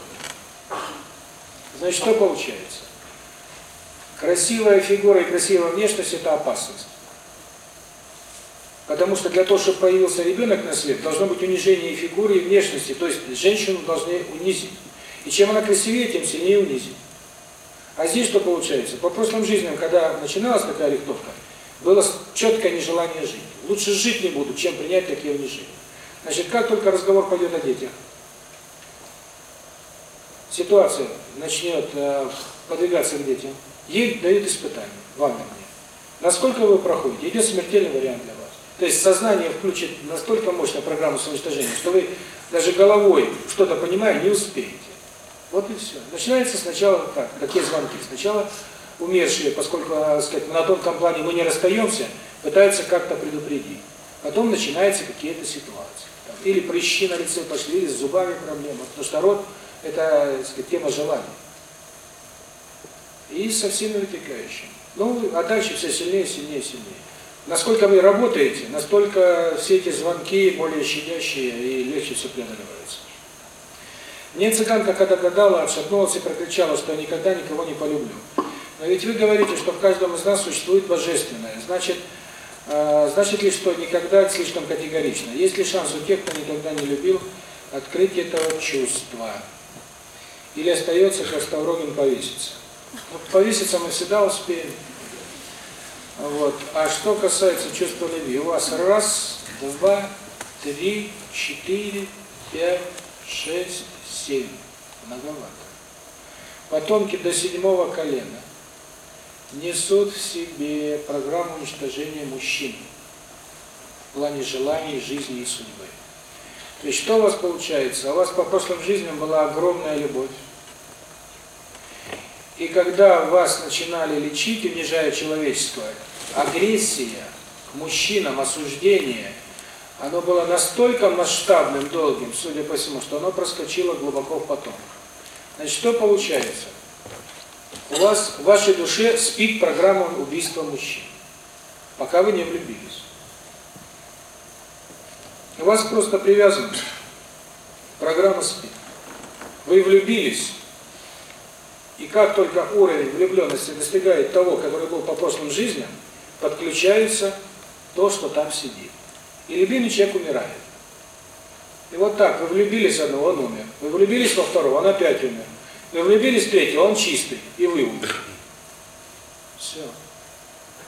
Значит, что получается? Красивая фигура и красивая внешность – это опасность. Потому что для того, чтобы появился ребенок на свет, должно быть унижение фигуры, и внешности. То есть женщину должны унизить. И чем она красивее, тем сильнее унизить. А здесь что получается? По прошлым жизням, когда начиналась такая рихтовка, было четкое нежелание жить. Лучше жить не буду, чем принять такие унижения. Значит, как только разговор пойдет о детях, ситуация начнет э, подвигаться к детям, ей дают испытание, вам и мне. Насколько вы проходите, идет смертельный вариант для вас. То есть сознание включит настолько мощную программу самоуничтожения, что вы даже головой что-то понимая не успеете. Вот и все. Начинается сначала так, какие звонки. Сначала умершие, поскольку, сказать, на тонком плане мы не расстаемся, пытаются как-то предупредить. Потом начинаются какие-то ситуации. Там, или прыщи на лице пошли, или с зубами проблемы. Потому что рот – это, сказать, тема желания. И со всеми вытекающими. Ну, а дальше все сильнее, сильнее, сильнее. Насколько вы работаете, настолько все эти звонки более щадящие и легче все преодолевается. Мне цыганка, когда гадала, отшатнулась и прокричала, что я никогда никого не полюблю. Но ведь вы говорите, что в каждом из нас существует божественное. Значит, э, значит ли, что никогда слишком категорично? Есть ли шанс у тех, кто никогда не любил, открыть этого чувства? Или остается Христоурогин повеситься? Ну, повеситься мы всегда успеем. Вот. А что касается чувства любви, у вас раз, два, три, четыре, пять, шесть, семь. Многовато. Потомки до седьмого колена несут в себе программу уничтожения мужчин в плане желаний, жизни и судьбы. То есть что у вас получается? У вас по прошлым жизням была огромная любовь. И когда вас начинали лечить, унижая человеческое, агрессия к мужчинам, осуждение, оно было настолько масштабным, долгим, судя по всему, что оно проскочило глубоко в потом. Значит, что получается? У вас в вашей душе спит программа убийства мужчин, пока вы не влюбились. У вас просто привязанность, программа спит. Вы влюбились, и как только уровень влюбленности достигает того, который был по прошлым жизням, подключается то, что там сидит. И любимый человек умирает. И вот так, вы влюбились в одного, он умер. Вы влюбились во второго, он опять умер. Вы влюбились в третьего, он чистый, и вы умерли. Все.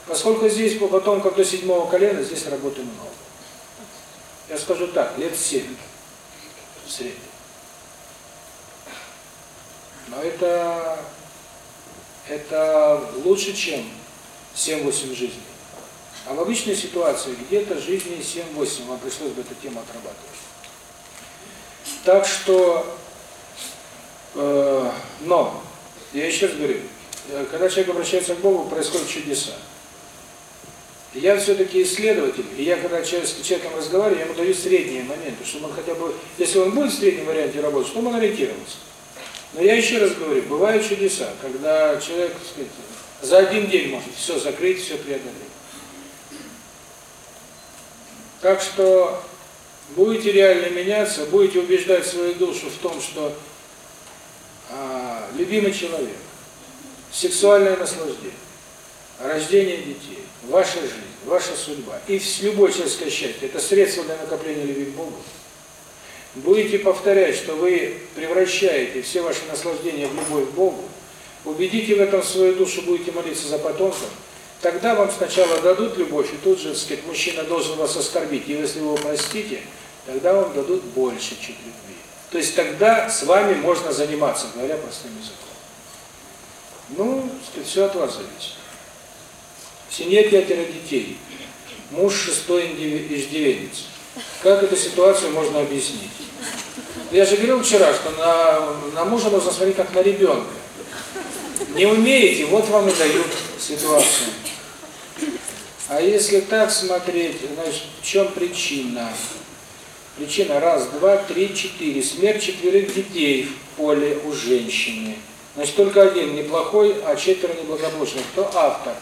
Поскольку здесь по потомкам до седьмого колена, здесь работы много. Я скажу так, лет семь в среднем. Но это, это лучше, чем 7-8 жизней. А в обычной ситуации где-то жизни 7-8 вам пришлось бы эту тему отрабатывать. Так что, но, я еще раз говорю, э, когда человек обращается к Богу, происходят чудеса. Я все-таки исследователь, и я когда с человеком разговариваю, я ему даю средние моменты, чтобы он хотя бы, если он будет в среднем варианте работать, чтобы он ориентировался. Но я еще раз говорю, бывают чудеса, когда человек, так сказать, за один день может все закрыть, все преодолеть. Так что будете реально меняться, будете убеждать свою душу в том, что а, любимый человек, сексуальное наслаждение, рождение детей, ваша жизнь, ваша судьба и любое человеческое счастье – это средство для накопления любви к Богу. Будете повторять, что вы превращаете все ваши наслаждения в любовь к Богу, убедите в этом свою душу, будете молиться за потомков, тогда вам сначала дадут любовь, и тут же, сказать, мужчина должен вас оскорбить, и если вы его простите, тогда вам дадут больше, чем любви. То есть тогда с вами можно заниматься, говоря простым языком. Ну, все от вас зависит. В семье пятеро детей, муж шестой иждивенец. Как эту ситуацию можно объяснить? Я же говорил вчера, что на, на мужа нужно смотреть как на ребенка. Не умеете, вот вам и дают ситуацию. А если так смотреть, значит, в чем причина? Причина раз, два, три, четыре. Смерть четверых детей в поле у женщины. Значит, только один неплохой, а четверо неблагополучных. Кто автор?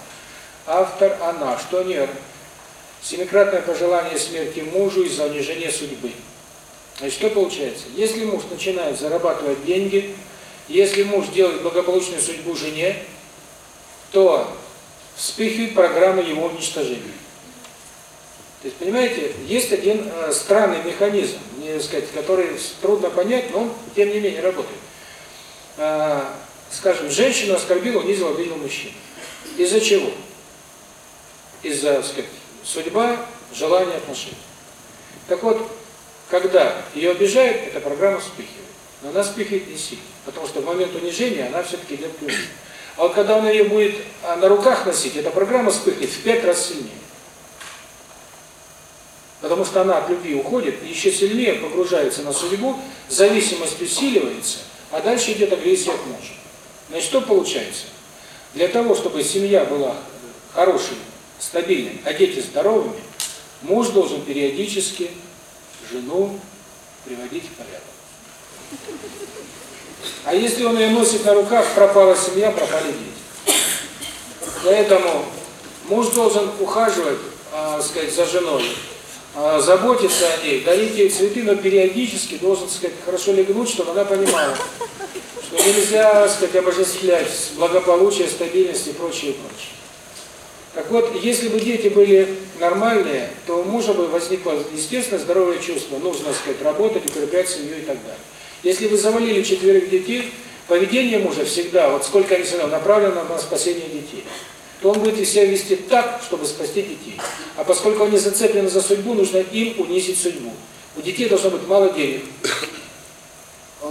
Автор она. Что не Семикратное пожелание смерти мужу из-за унижения судьбы. Значит, что получается? Если муж начинает зарабатывать деньги, если муж делает благополучную судьбу жене, то вспыхивает программа его уничтожения. То есть, понимаете, есть один э, странный механизм, не сказать, который трудно понять, но он, тем не менее, работает. Э, скажем, женщину оскорбил, унизил, обидел мужчину. Из-за чего? Из-за, сказать, судьба, желание, отношения. Так вот, когда ее обижают, эта программа вспыхивает. Но она вспыхивает не сильно, потому что в момент унижения она все-таки идет к А вот когда он ее будет а, на руках носить, эта программа вспыхнет в пять раз сильнее. Потому что она от любви уходит, еще сильнее погружается на судьбу, зависимость усиливается, а дальше идет агрессия к мужу. Значит, что получается? Для того, чтобы семья была хорошей, стабильной, а дети здоровыми, муж должен периодически жену приводить в порядок. А если он ее носит на руках, пропала семья, пропали дети. Поэтому муж должен ухаживать, э, сказать, за женой, заботиться о ней, дарить ей цветы, но периодически должен, сказать, хорошо легнуть, чтобы она понимала, что нельзя, сказать, обожествлять благополучие, стабильность и прочее, прочее. Так вот, если бы дети были нормальные, то у мужа бы возникло, естественно, здоровое чувство. Нужно, сказать, работать, укреплять семью и так далее. Если вы завалили четверых детей, поведение мужа всегда, вот сколько они всегда направлено на спасение детей, то он будет себя вести так, чтобы спасти детей. А поскольку они зацеплены за судьбу, нужно им унизить судьбу. У детей должно быть мало денег,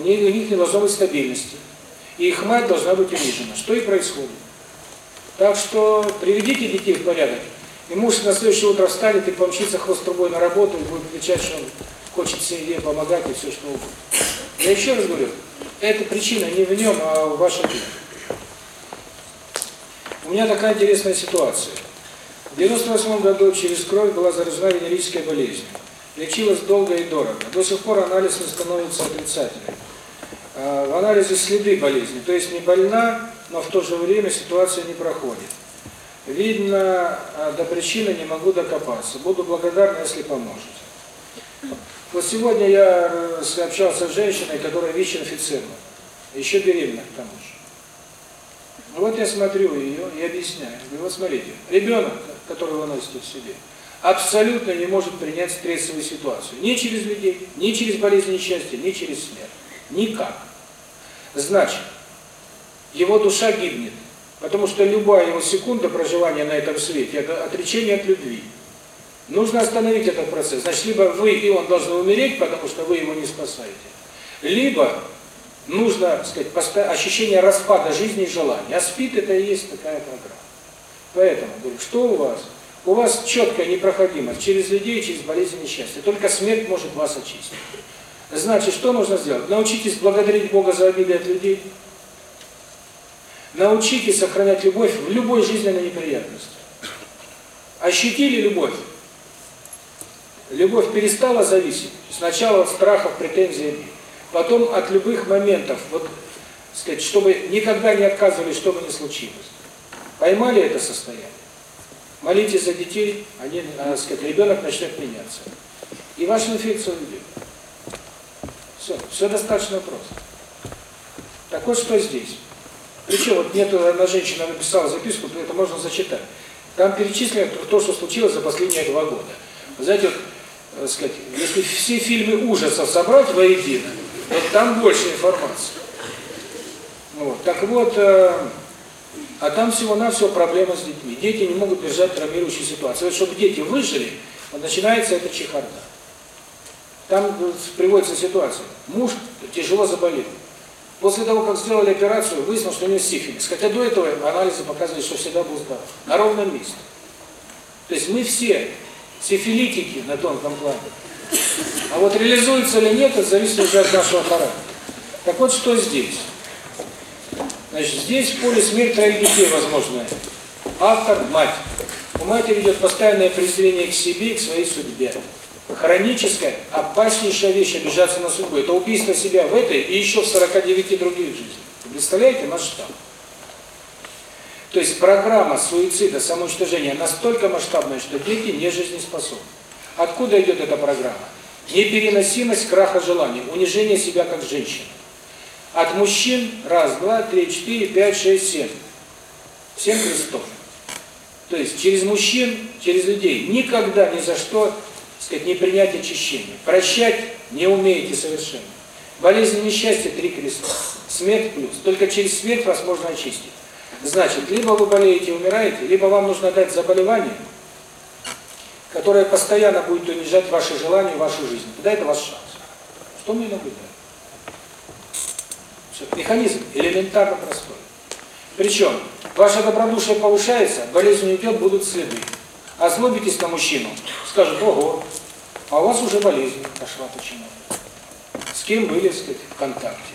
них, у них не должно быть стабильности. И их мать должна быть унижена. Что и происходит. Так что приведите детей в порядок. И муж на следующее утро встанет и помчится хвост трубой на работу и будет кричать, что он хочет семье помогать и все что угодно. Я еще раз говорю, эта причина не в нем, а в вашем деле. У меня такая интересная ситуация. В 98 году через кровь была заражена венерическая болезнь. Лечилась долго и дорого. До сих пор анализ не становится отрицательным. А, в анализе следы болезни, то есть не больна, но в то же время ситуация не проходит. Видно, а, до причины не могу докопаться. Буду благодарна, если поможете. Вот сегодня я э, общался с женщиной, которая ВИЧ-инфицирована, еще беременна к тому же. Вот я смотрю ее и объясняю. Говорю, вот смотрите, ребенок, который вы носите в себе, абсолютно не может принять стрессовую ситуацию. Ни через людей, ни через болезнь несчастья, ни через смерть. Никак. Значит, его душа гибнет, потому что любая его секунда проживания на этом свете – это отречение от любви. Нужно остановить этот процесс. Значит, либо вы и он должны умереть, потому что вы его не спасаете, либо нужно, сказать, ощущение распада жизни и желания. А спит это и есть такая программа. Поэтому, говорю, что у вас? У вас четкая непроходимость через людей, через болезнь и несчастье. Только смерть может вас очистить. Значит, что нужно сделать? Научитесь благодарить Бога за обиды от людей. Научитесь сохранять любовь в любой жизненной неприятности. Ощутили любовь? Любовь перестала зависеть сначала от страхов, претензий, потом от любых моментов, вот, сказать, чтобы никогда не отказывались, что бы ни случилось. Поймали это состояние? Молитесь за детей, они, а, сказать, ребенок начнет меняться. И вашу инфекцию уйдет. Все, все достаточно просто. Так вот, что здесь? Причем, вот мне одна женщина написала записку, то это можно зачитать. Там перечислено то, что случилось за последние два года. Вы знаете, вот, так э, сказать, если все фильмы ужасов собрать воедино, то там больше информации. Вот. Так вот, э, а там всего-навсего проблема с детьми. Дети не могут держать травмирующую ситуацию. Вот чтобы дети выжили, вот начинается эта чехарда. Там э, приводится ситуация. Муж тяжело заболел. После того, как сделали операцию, выяснилось, что у него сифилис. Хотя до этого анализы показывали, что всегда был здоров. На ровном месте. То есть мы все сифилитики на тонком плане. А вот реализуется ли нет, это зависит уже от нашего характера. Так вот, что здесь? Значит, здесь в поле смерть троих детей возможно. Автор – мать. У матери идет постоянное презрение к себе и к своей судьбе. Хроническая, опаснейшая вещь – обижаться на судьбу. Это убийство себя в этой и еще в 49 других жизнях. представляете масштаб? То есть программа суицида, самоуничтожения настолько масштабная, что дети не жизнеспособны. Откуда идет эта программа? Непереносимость краха желаний, унижение себя как женщины. От мужчин раз, два, три, четыре, пять, шесть, семь. Семь крестов. То есть через мужчин, через людей никогда ни за что, сказать, не принять очищение. Прощать не умеете совершенно. Болезнь несчастья три креста. Смерть плюс. Только через смерть вас можно очистить. Значит, либо вы болеете и умираете, либо вам нужно дать заболевание, которое постоянно будет унижать ваши желания, вашу жизнь. Тогда это ваш шанс. Что мне наблюдать? Все. Механизм элементарно простой. Причем, ваше добродушие повышается, болезнь уйдет, будут следы. Озлобитесь на мужчину, скажут, ого, а у вас уже болезнь пошла почему? С кем были, сказать, в контакте?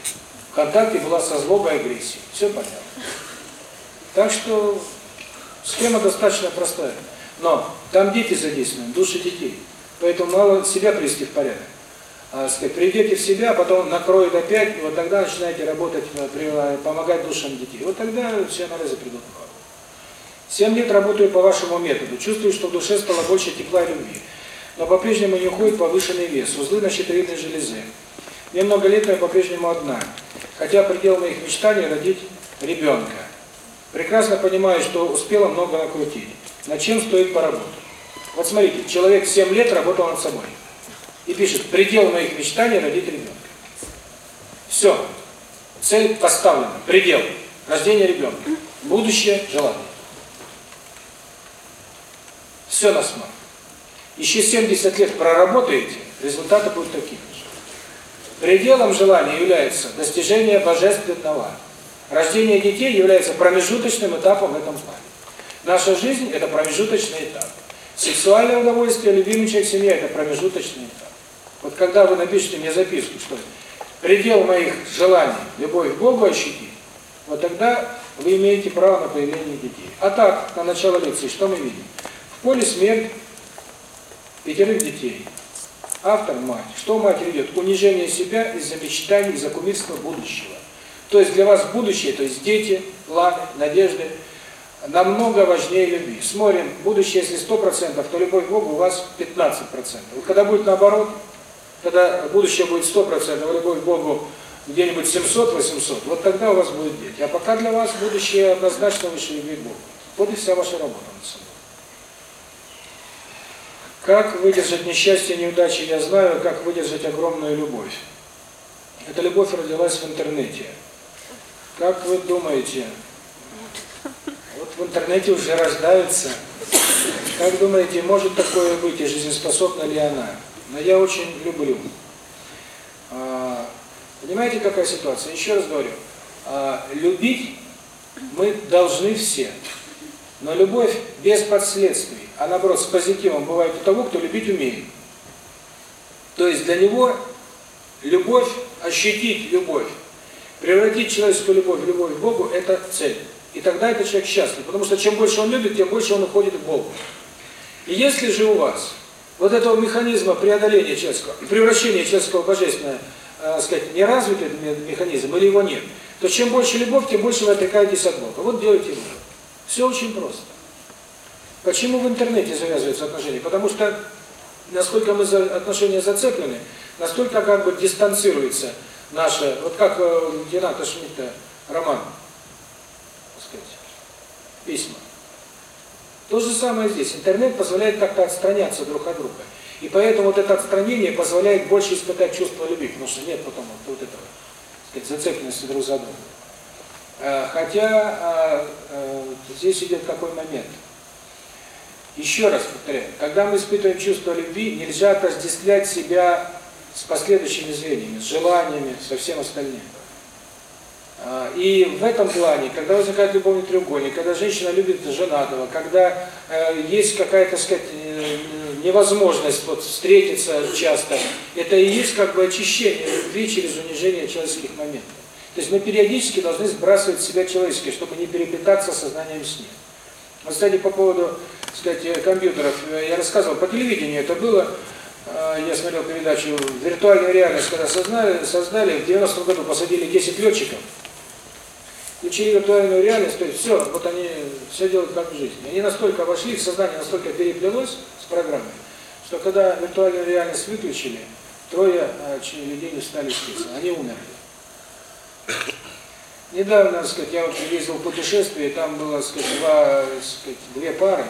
В контакте была со злобой и агрессией. Все понятно. Так что схема достаточно простая. Но там дети задействованы, души детей. Поэтому мало себя привести в порядок. А, сказать, придете в себя, а потом накроет опять, и вот тогда начинаете работать, э, помогать душам детей. Вот тогда все анализы придут норму. Семь лет работаю по вашему методу. Чувствую, что в душе стало больше тепла и любви. Но по-прежнему не уходит повышенный вес, узлы на щитовидной железе. Мне много лет, но я по-прежнему одна. Хотя предел моих мечтаний родить ребенка. Прекрасно понимаю, что успела много накрутить. Над чем стоит поработать? Вот смотрите, человек 7 лет работал над собой. И пишет, предел моих мечтаний родить ребенка. Все. Цель поставлена. Предел. Рождение ребенка. Будущее желание. Все на смарт. Еще 70 лет проработаете, результаты будут такие же. Пределом желания является достижение божественного. Рождение детей является промежуточным этапом в этом плане. Наша жизнь – это промежуточный этап. Сексуальное удовольствие, любимый человек, семья – это промежуточный этап. Вот когда вы напишете мне записку, что предел моих желаний, любовь к Богу ощутить, вот тогда вы имеете право на появление детей. А так, на начало лекции, что мы видим? В поле смерть пятерых детей. Автор – мать. Что матери идет? Унижение себя из-за мечтаний, из-за кумирства будущего. То есть для вас будущее, то есть дети, планы, надежды, намного важнее любви. Смотрим, будущее, если 100%, то любовь к Богу у вас 15%. Вот когда будет наоборот, когда будущее будет 100%, а любовь к Богу где-нибудь 700-800, вот тогда у вас будет дети. А пока для вас будущее однозначно выше любви к Богу. Вот и вся ваша работа над собой. Как выдержать несчастье, неудачи, я знаю, как выдержать огромную любовь. Эта любовь родилась в интернете. Как вы думаете, в интернете уже рождаются, как думаете, может такое быть и жизнеспособна ли она? Но я очень люблю. А, понимаете, какая ситуация? Еще раз говорю, а, любить мы должны все. Но любовь без последствий, а наоборот с позитивом бывает у того, кто любить умеет. То есть для него любовь, ощутить любовь, Превратить человеческую любовь в любовь к Богу – это цель. И тогда этот человек счастлив, потому что чем больше он любит, тем больше он уходит к Богу. И если же у вас вот этого механизма преодоления человеческого, превращения человеческого в божественное, э, сказать, не развит этот механизм или его нет, то чем больше любовь, тем больше вы отрекаетесь от Бога. Вот делайте вывод. Все очень просто. Почему в интернете завязываются отношения? Потому что насколько мы за отношения зацеплены, настолько как бы дистанцируется наше, вот как э, лейтенанта Шмидта роман, письма. То же самое здесь. Интернет позволяет как-то отстраняться друг от друга. И поэтому вот это отстранение позволяет больше испытать чувство любви, потому что нет потом вот, вот этого, так сказать, зацепленности друг за друга. Э, хотя э, здесь идет какой момент. Еще раз повторяю, когда мы испытываем чувство любви, нельзя отождествлять себя с последующими звеньями, с желаниями, со всем остальным. А, и в этом плане, когда возникает любовный треугольник, когда женщина любит женатого, когда э, есть какая-то, сказать, э, невозможность вот, встретиться часто, это и есть как бы очищение любви через унижение человеческих моментов. То есть мы периодически должны сбрасывать с себя человеческое, чтобы не переплетаться сознанием с ним. Вот, кстати, по поводу, сказать, компьютеров, я рассказывал, по телевидению это было, я смотрел передачу «Виртуальная реальность», когда создали, создали в 90 году посадили 10 летчиков, включили виртуальную реальность, то есть все, вот они все делают как в жизни. Они настолько вошли, в сознание настолько переплелось с программой, что когда виртуальную реальность выключили, трое а, людей не стали спиться, они умерли. Недавно, так сказать, я вот ездил в путешествие, там было, так сказать, два, так сказать, две пары,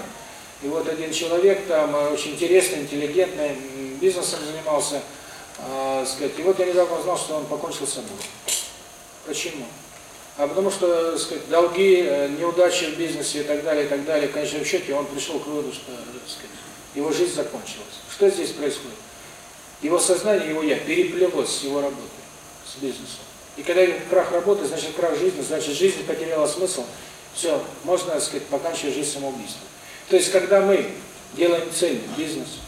и вот один человек там а, очень интересный, интеллигентный, бизнесом занимался, э, сказать, и вот я недавно узнал, что он покончил с собой. Почему? А потому что, сказать, долги, э, неудачи в бизнесе и так далее, и так далее, в конечном счете он пришел к выводу, что, так сказать, его жизнь закончилась. Что здесь происходит? Его сознание, его я переплелось с его работой, с бизнесом. И когда крах работы, значит крах жизни, значит жизнь потеряла смысл, все, можно, так сказать, поканчивать жизнь самоубийством. То есть, когда мы делаем цель, бизнес,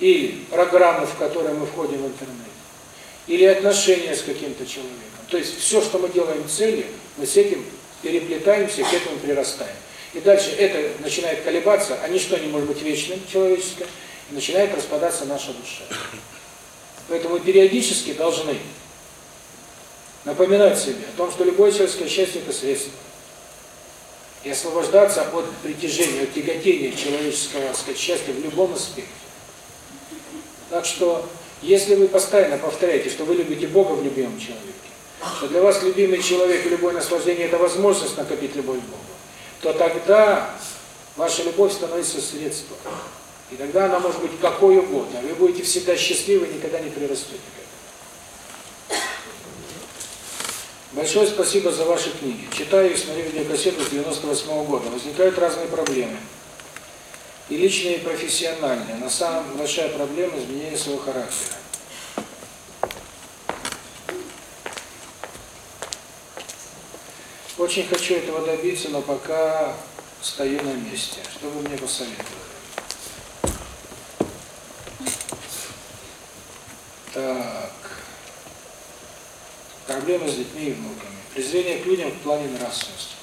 или программу, в которой мы входим в интернет, или отношения с каким-то человеком, то есть все, что мы делаем целью, мы с этим переплетаемся, к этому прирастаем. И дальше это начинает колебаться, а ничто не может быть вечным человеческое, и начинает распадаться наша душа. Поэтому мы периодически должны напоминать себе о том, что любое человеческое счастье – это средство. И освобождаться от притяжения, от тяготения человеческого сказать, счастья в любом аспекте. Так что, если вы постоянно повторяете, что вы любите Бога в любимом человеке, что для вас любимый человек и любое наслаждение – это возможность накопить любовь к Богу, то тогда ваша любовь становится средством. И тогда она может быть какой угодно. Вы будете всегда счастливы и никогда не прирастете к этому. Большое спасибо за ваши книги. Читаю их, смотрю видеокассету с 98 -го года. Возникают разные проблемы. И личные, и профессиональные. На самом большая проблема – изменение своего характера. Очень хочу этого добиться, но пока стою на месте. Что вы мне посоветовали? Так. Проблемы с детьми и внуками. Презрение к людям в плане нравственности.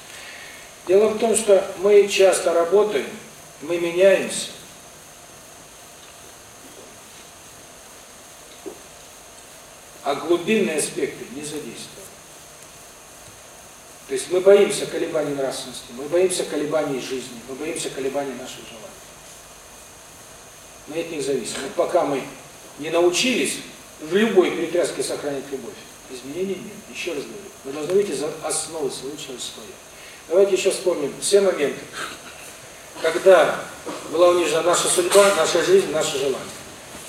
Дело в том, что мы часто работаем, мы меняемся. А глубинные аспекты не задействуют. То есть мы боимся колебаний нравственности, мы боимся колебаний жизни, мы боимся колебаний наших желаний. Мы от них зависим. Вот пока мы не научились в любой перетряске сохранять любовь, изменений нет. Еще раз говорю, вы должны выйти за основы своего человеческого Давайте еще вспомним все моменты, когда была унижена наша судьба, наша жизнь, наше желание.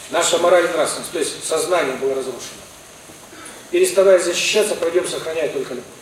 Наша мораль и нравственность, то есть сознание было разрушено. Переставая защищаться, пройдем сохраняя только любовь.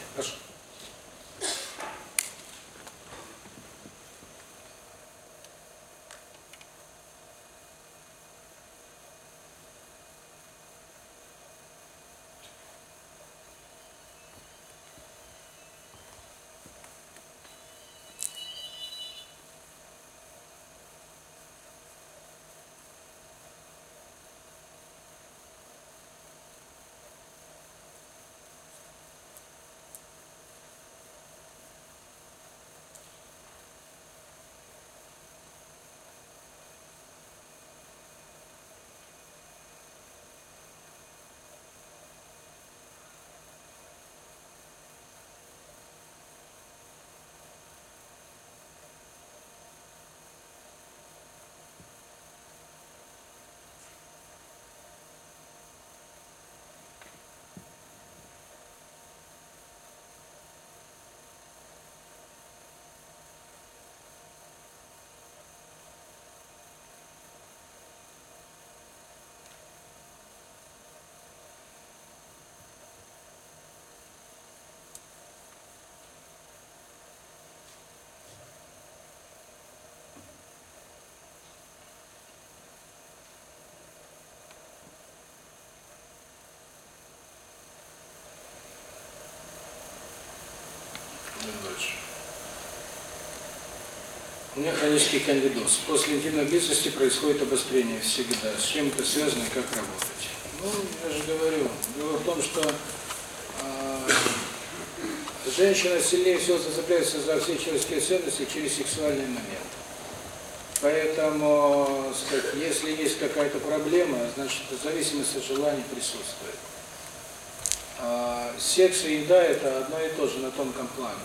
Меня хронический кандидоз. После интимной близости происходит обострение всегда. С чем это связано и как работать? Ну, я же говорю, дело в том, что э, женщина сильнее всего зацепляется за все человеческие ценности через сексуальный момент. Поэтому, сказать, если есть какая-то проблема, значит, зависимость от желания присутствует. А секс и еда – это одно и то же на тонком плане.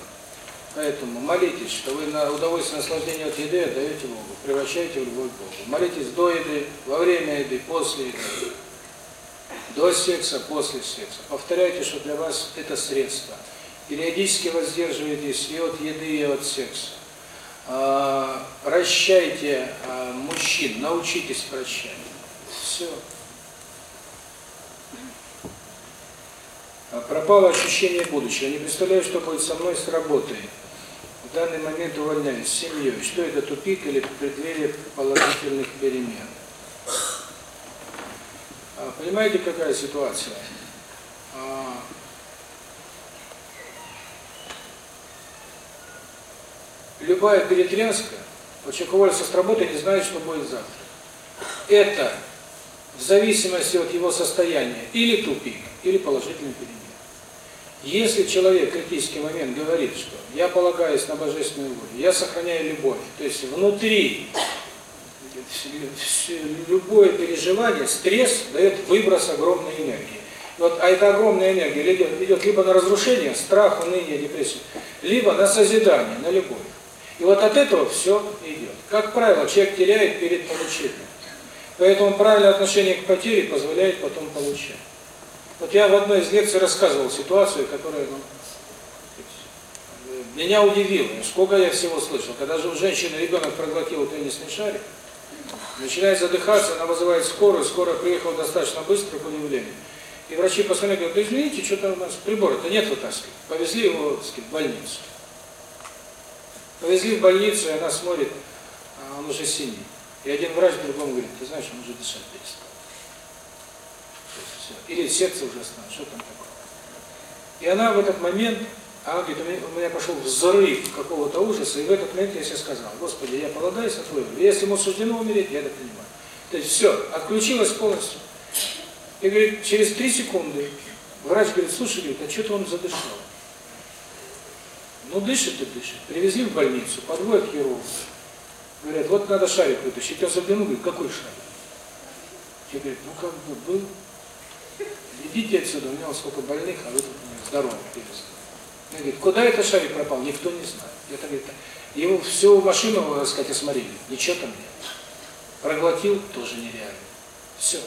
Поэтому молитесь, что вы на удовольствие наслаждение от еды отдаете Богу, превращаете в любовь к Богу. Молитесь до еды, во время еды, после еды, до секса, после секса. Повторяйте, что для вас это средство. Периодически воздерживайтесь и от еды, и от секса. А, прощайте а, мужчин, научитесь прощать. Все. Пропало ощущение будущего. Не представляю, что будет со мной с работой. В данный момент увольняюсь с семьей. Что это, тупик или преддверие положительных перемен? Понимаете, какая ситуация? Любая перетряска, вот человек уволится с работы, не знает, что будет завтра. Это в зависимости от его состояния или тупик, или положительный перемен. Если человек в критический момент говорит, что я полагаюсь на божественную волю, я сохраняю любовь, то есть внутри любое переживание, стресс дает выброс огромной энергии. Вот, а эта огромная энергия идет, идет либо на разрушение, страх, уныние, депрессию, либо на созидание, на любовь. И вот от этого все идет. Как правило, человек теряет перед получением. Поэтому правильное отношение к потере позволяет потом получать. Вот я в одной из лекций рассказывал ситуацию, которая ну, меня удивила. Сколько я всего слышал. Когда же у женщины ребенок проглотил теннисный шарик, начинает задыхаться, она вызывает скорую, скорая приехала достаточно быстро, к удивлению. И врачи посмотрели, говорят, извините, что-то у нас прибора-то нет вытаскивать. Повезли его, сказать, в больницу. Повезли в больницу, и она смотрит, а он уже синий. И один врач другому говорит, ты знаешь, он уже дышать перестал. Или сердце уже остановилось, что там такое. И она в этот момент, она говорит, у меня пошел взрыв какого-то ужаса, и в этот момент я себе сказал, Господи, я полагаюсь на Твою волю. Если ему суждено умереть, я это понимаю. То есть все, отключилось полностью. И говорит, через три секунды врач говорит, слушай, говорит, а что-то он задышал. Ну, дышит и дышит. Привезли в больницу, подводят хирурга. Говорят, вот надо шарик вытащить. Он заглянул, говорит, какой шарик? Я говорю, ну как бы был. Идите отсюда, у меня сколько больных, а вы тут привезли. Я говорю, куда этот шарик пропал? Никто не знает. Это говорит, его всю машину, так сказать, осмотрели. Ничего там нет. Проглотил, тоже нереально. Все.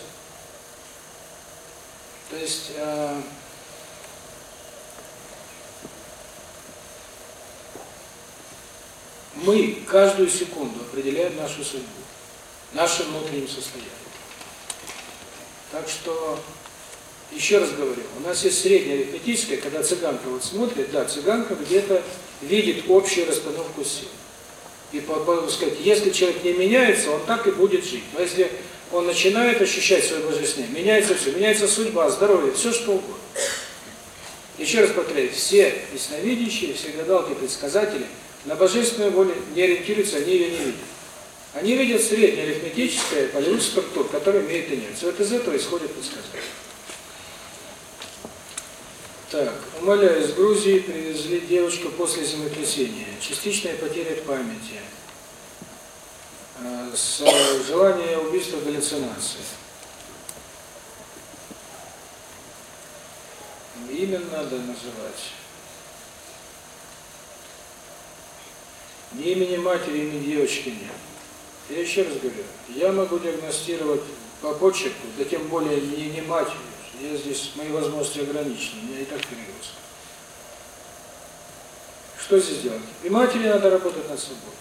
То есть... Э Мы каждую секунду определяем нашу судьбу, наше внутреннее состояние. Так что, еще раз говорю, у нас есть средняя арифметическая, когда цыганка вот смотрит, да, цыганка где-то видит общую расстановку сил. И, по сказать, если человек не меняется, он так и будет жить. Но если он начинает ощущать свое божественное, меняется все, меняется судьба, здоровье, все что угодно. Еще раз повторяю, все ясновидящие, все гадалки, предсказатели – на божественную волю не ориентируются, они ее не видят. Они видят среднее арифметическое полевых структур, которые имеют инерцию. Вот из этого исходит предсказание. Так, умоляю, из Грузии привезли девочку после землетрясения. Частичная потеря памяти. Э, с желанием убийства галлюцинации. Имя надо называть. Ни имени матери, имени девочки нет. Я еще раз говорю, я могу диагностировать по почерку, да тем более не, не матери. Я здесь, мои возможности ограничены, у меня и так перегрузка. Что здесь делать? И матери надо работать над собой.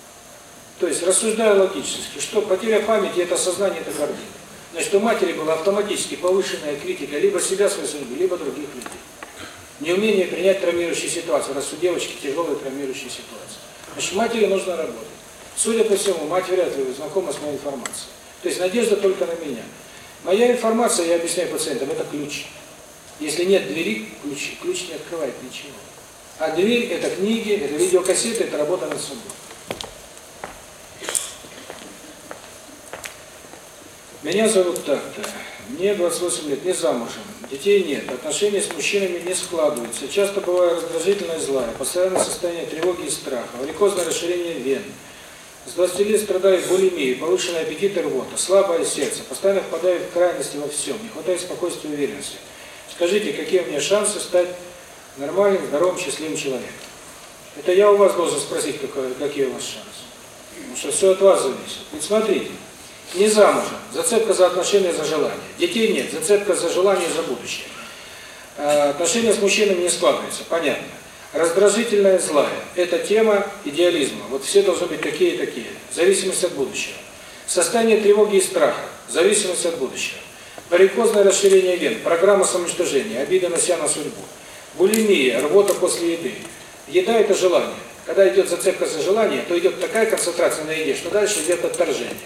То есть, рассуждая логически, что потеря памяти – это сознание, это гордыня. Значит, у матери была автоматически повышенная критика либо себя, своей судьбы, либо других людей. Неумение принять травмирующие ситуации, раз у девочки тяжелая травмирующая ситуация. Значит, матери нужно работать. Судя по всему, мать вряд ли знакома с моей информацией. То есть надежда только на меня. Моя информация, я объясняю пациентам, это ключ. Если нет двери, ключи. Ключ не открывает ничего. А дверь – это книги, это видеокассеты, это работа над собой. Меня зовут так-то. Мне 28 лет, не замужем, детей нет, отношения с мужчинами не складываются, часто бываю раздражительная злая, постоянное состояние тревоги и страха, варикозное расширение вен. С 20 лет страдаю булимией, повышенный аппетит и рвота, слабое сердце, постоянно впадаю в крайности во всем, не хватает спокойствия и уверенности. Скажите, какие у меня шансы стать нормальным, здоровым, счастливым человеком? Это я у вас должен спросить, какие у вас шансы. Потому что все от вас зависит. Ведь смотрите, не замужем, зацепка за отношения, за желание. Детей нет, зацепка за желание, за будущее. Э, отношения с мужчинами не складываются, понятно. Раздражительная злая – это тема идеализма. Вот все должны быть такие и такие. Зависимость от будущего. Состояние тревоги и страха – зависимость от будущего. Варикозное расширение вен, программа самоуничтожения, обида на себя, на судьбу. Булимия, рвота после еды. Еда – это желание. Когда идет зацепка за желание, то идет такая концентрация на еде, что дальше идет отторжение.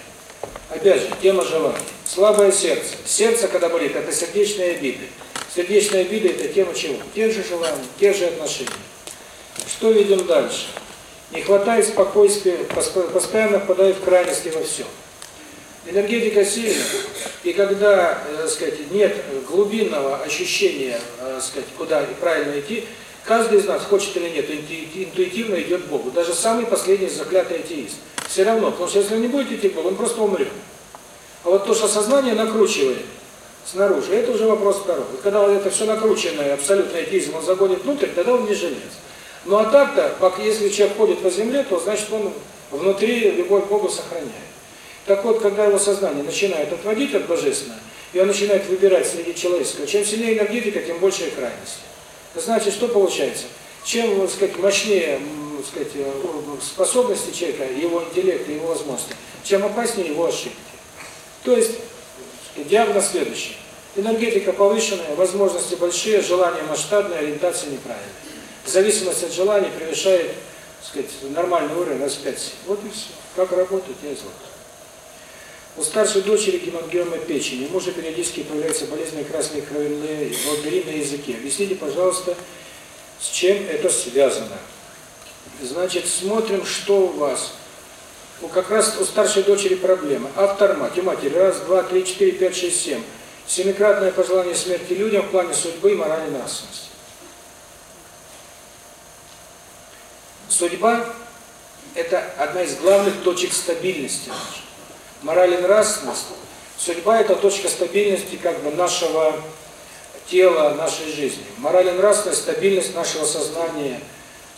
Опять же, тема желания. Слабое сердце. Сердце, когда болит, это сердечные обиды. Сердечные обиды – это тема чего? Тех же желаний, тех же отношений. Что видим дальше? Не хватает спокойствия, постоянно впадает в крайности во всем. Энергетика сильная, и когда, э, так сказать, нет глубинного ощущения, э, так сказать, куда правильно идти, каждый из нас, хочет или нет, интуитивно идет к Богу. Даже самый последний заклятый атеист. Все равно, потому что если он не будет идти он просто умрет. А вот то, что сознание накручивает снаружи, это уже вопрос второй. Вот когда вот это все накрученное, абсолютный атеизм, он загонит внутрь, тогда он не жилец. Ну а так-то, если человек ходит по земле, то значит он внутри любовь к Богу сохраняет. Так вот, когда его сознание начинает отводить от Божественного, и он начинает выбирать среди человеческого, чем сильнее энергетика, тем больше крайности. Значит, что получается? Чем, так сказать, мощнее сказать, э, способности человека, его интеллект, его возможности, чем опаснее его ошибки. То есть, диагноз следующий. Энергетика повышенная, возможности большие, желание масштабное, ориентация неправильная. Зависимость от желания превышает, так сказать, нормальный уровень раз в 5 Вот и все. Как работает, я изложу. У старшей дочери гемангиома печени. У мужа периодически появляются болезненные красные кровяные волдыри на языке. Объясните, пожалуйста, с чем это связано. Значит, смотрим, что у вас. Ну, как раз у старшей дочери проблема. Автор мать, у матери раз, два, три, четыре, пять, шесть, семь. Семикратное пожелание смерти людям в плане судьбы и морали нравственности. Судьба – это одна из главных точек стабильности нашей мораль и нравственность, судьба – это точка стабильности как бы нашего тела, нашей жизни. Мораль и нравственность – стабильность нашего сознания,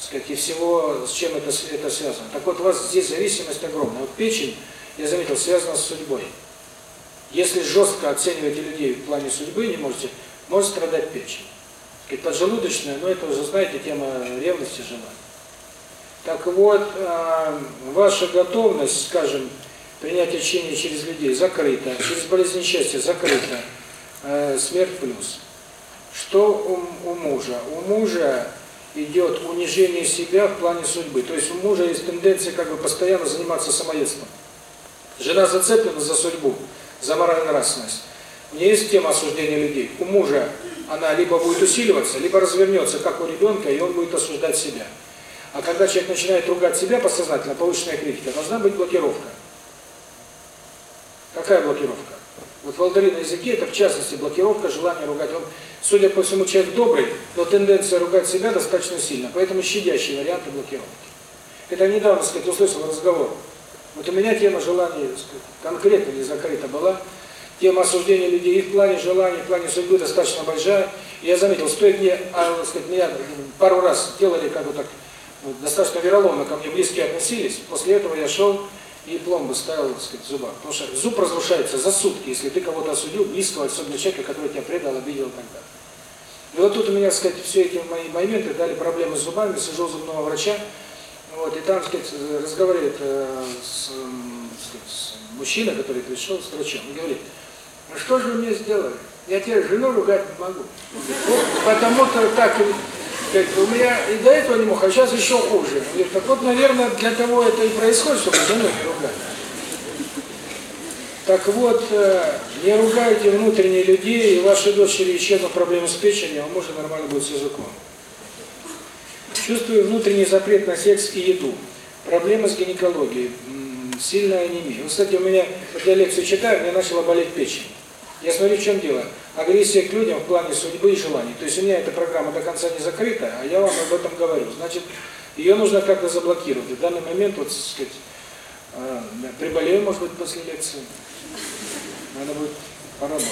сказать, и всего, с чем это, это связано. Так вот, у вас здесь зависимость огромная. Вот печень, я заметил, связана с судьбой. Если жестко оцениваете людей в плане судьбы, не можете, может страдать печень. Сказать, поджелудочная, но это уже, знаете, тема ревности желания. Так вот, ваша готовность, скажем, принятие лечения через людей закрыто, через болезнь счастья закрыто, э, смерть плюс. Что у, у мужа? У мужа идет унижение себя в плане судьбы. То есть у мужа есть тенденция как бы постоянно заниматься самоедством. Жена зацеплена за судьбу, за моральную нравственность. У нее есть тема осуждения людей. У мужа она либо будет усиливаться, либо развернется, как у ребенка, и он будет осуждать себя. А когда человек начинает ругать себя подсознательно, повышенная критика, должна быть блокировка. Какая блокировка? Вот волдыри на языке это в частности блокировка желания ругать. Он, судя по всему, человек добрый, но тенденция ругать себя достаточно сильна. Поэтому щадящие варианты блокировки. Это недавно, сказать, услышал разговор. Вот у меня тема желания сказать, конкретно не закрыта была. Тема осуждения людей и в плане желания, в плане судьбы достаточно большая. И я заметил, стоит мне, а, сказать, меня пару раз делали как бы так, достаточно вероломно ко мне близкие относились. После этого я шел и пломбы ставил, так сказать, в зубах. Потому что зуб разрушается за сутки, если ты кого-то осудил, близкого, особенно человека, который тебя предал, обидел и так далее. И вот тут у меня, так сказать, все эти мои моменты дали проблемы с зубами, сижу у зубного врача, вот, и там, так сказать, разговаривает э, с, сказать, с мужчиной, который пришел с врачом, и говорит, ну что же вы мне сделали? Я тебе жену ругать не могу. Вот, потому-то так у меня и до этого не мог, а сейчас еще хуже. Говорит, так вот, наверное, для того это и происходит, чтобы жену не ругать. Так вот, э, не ругайте внутренние людей, и вашей дочери исчезнут проблемы с печенью, а может нормально будет с языком. Чувствую внутренний запрет на секс и еду. Проблемы с гинекологией, сильная анемия. Вот, кстати, у меня, когда лекцию читаю, мне начала болеть печень. Я смотрю, в чем дело. Агрессия к людям в плане судьбы и желаний. То есть у меня эта программа до конца не закрыта, а я вам об этом говорю. Значит, ее нужно как-то заблокировать. В данный момент, вот, так сказать, э, приболею, может быть, после лекции. Надо будет поработать.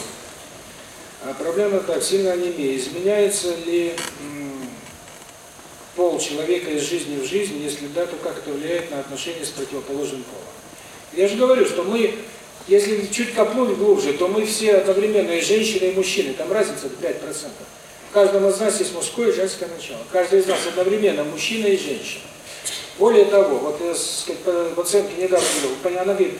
А проблема так, сильная анемия. Изменяется ли пол человека из жизни в жизнь, если да, то как это влияет на отношения с противоположным полом? Я же говорю, что мы, если чуть копнуть глубже, то мы все одновременно и женщины, и мужчины. Там разница 5%. В каждом из нас есть мужское и женское начало. Каждый из нас одновременно мужчина и женщина. Более того, вот я сказать, по оценке недавно говорил, она говорит,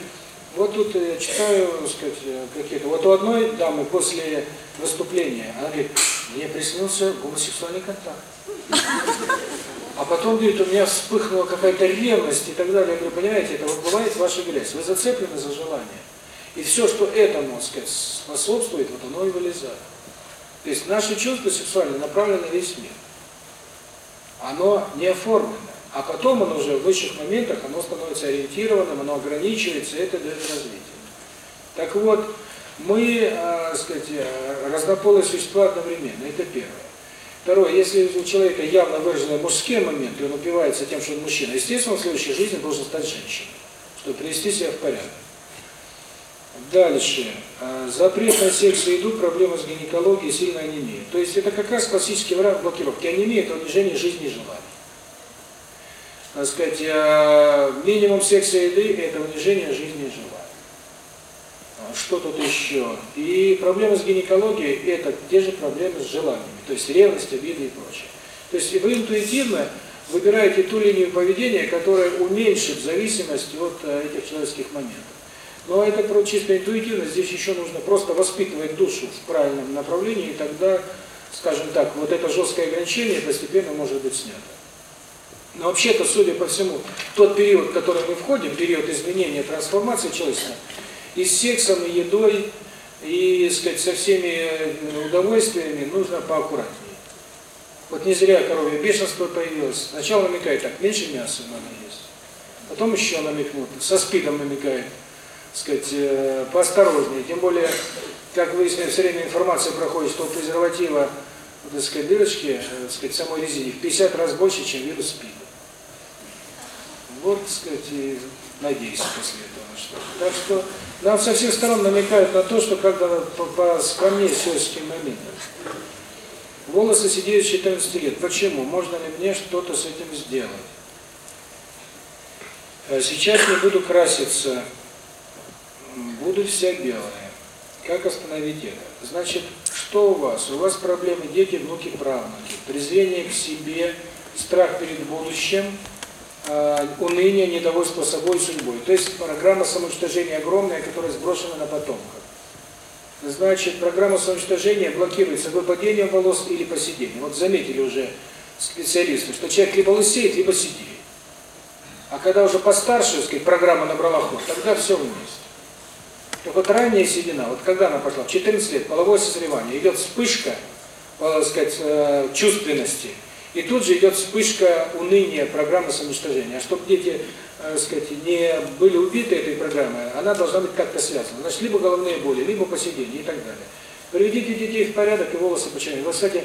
вот тут я читаю, сказать, какие-то, вот у одной дамы после выступления, она говорит, мне приснился гомосексуальный контакт. А потом, говорит, у меня вспыхнула какая-то ревность и так далее. Я говорю, понимаете, это вот бывает ваша грязь. Вы зацеплены за желание. И все, что этому, сказать, способствует, вот оно и вылезает. То есть наши чувства сексуальные направлены на весь мир. Оно не оформлено. А потом оно уже в высших моментах, оно становится ориентированным, оно ограничивается, это дает развитие. Так вот, мы, э, сказать, э, разнополые существа одновременно, это первое. Второе, если у человека явно выражены мужские моменты, он упивается тем, что он мужчина, естественно, в следующей жизни должен стать женщиной, чтобы привести себя в порядок. Дальше. Э, запрет на секс и еду, проблема с гинекологией, сильная анемия. То есть это как раз классический вариант блокировки. Анемия – это унижение жизни и желаний. Так сказать, э, минимум секса и еды – это унижение жизни и желаний. Что тут еще? И проблемы с гинекологией – это те же проблемы с желаниями, то есть ревность, обиды и прочее. То есть вы интуитивно выбираете ту линию поведения, которая уменьшит зависимость от э, этих человеческих моментов. Но это про чисто интуитивно, здесь еще нужно просто воспитывать душу в правильном направлении, и тогда, скажем так, вот это жесткое ограничение постепенно может быть снято. Но вообще-то, судя по всему, тот период, в который мы входим, период изменения, трансформации человечества, и с сексом, и едой, и, сказать, со всеми э, удовольствиями нужно поаккуратнее. Вот не зря коровье бешенство появилось. Сначала намекает так, меньше мяса надо есть. Потом еще намекнут, со спидом намекает, сказать, э, поосторожнее. Тем более, как выяснилось, все время информация проходит, что у презерватива, так сказать, дырочки, э, так сказать, самой резине в 50 раз больше, чем вирус СПИДа. Вот, так сказать, и надеюсь после этого. Что. Так что нам со всех сторон намекают на то, что когда поскромнее все с этим моментом. Волосы сидеют с 14 лет. Почему? Можно ли мне что-то с этим сделать? А сейчас не буду краситься, буду вся белая. Как остановить это? Значит, что у вас? У вас проблемы дети, внуки, правнуки. Презрение к себе, страх перед будущим – э, уныние, недовольство собой судьбой. То есть программа самоуничтожения огромная, которая сброшена на потомков. Значит, программа самоуничтожения блокируется выпадением волос или поседением. Вот заметили уже специалисты, что человек либо лысеет, либо сидеет. А когда уже постарше, сказать, программа набрала ход, тогда все вместе. Так вот ранняя седина, вот когда она пошла, в 14 лет, половое созревание, идет вспышка, так сказать, э, чувственности – и тут же идет вспышка уныния программы самоуничтожения. А чтобы дети, э, сказать, не были убиты этой программой, она должна быть как-то связана. Значит, либо головные боли, либо посидение и так далее. Приведите детей в порядок и волосы почему. Вот, кстати,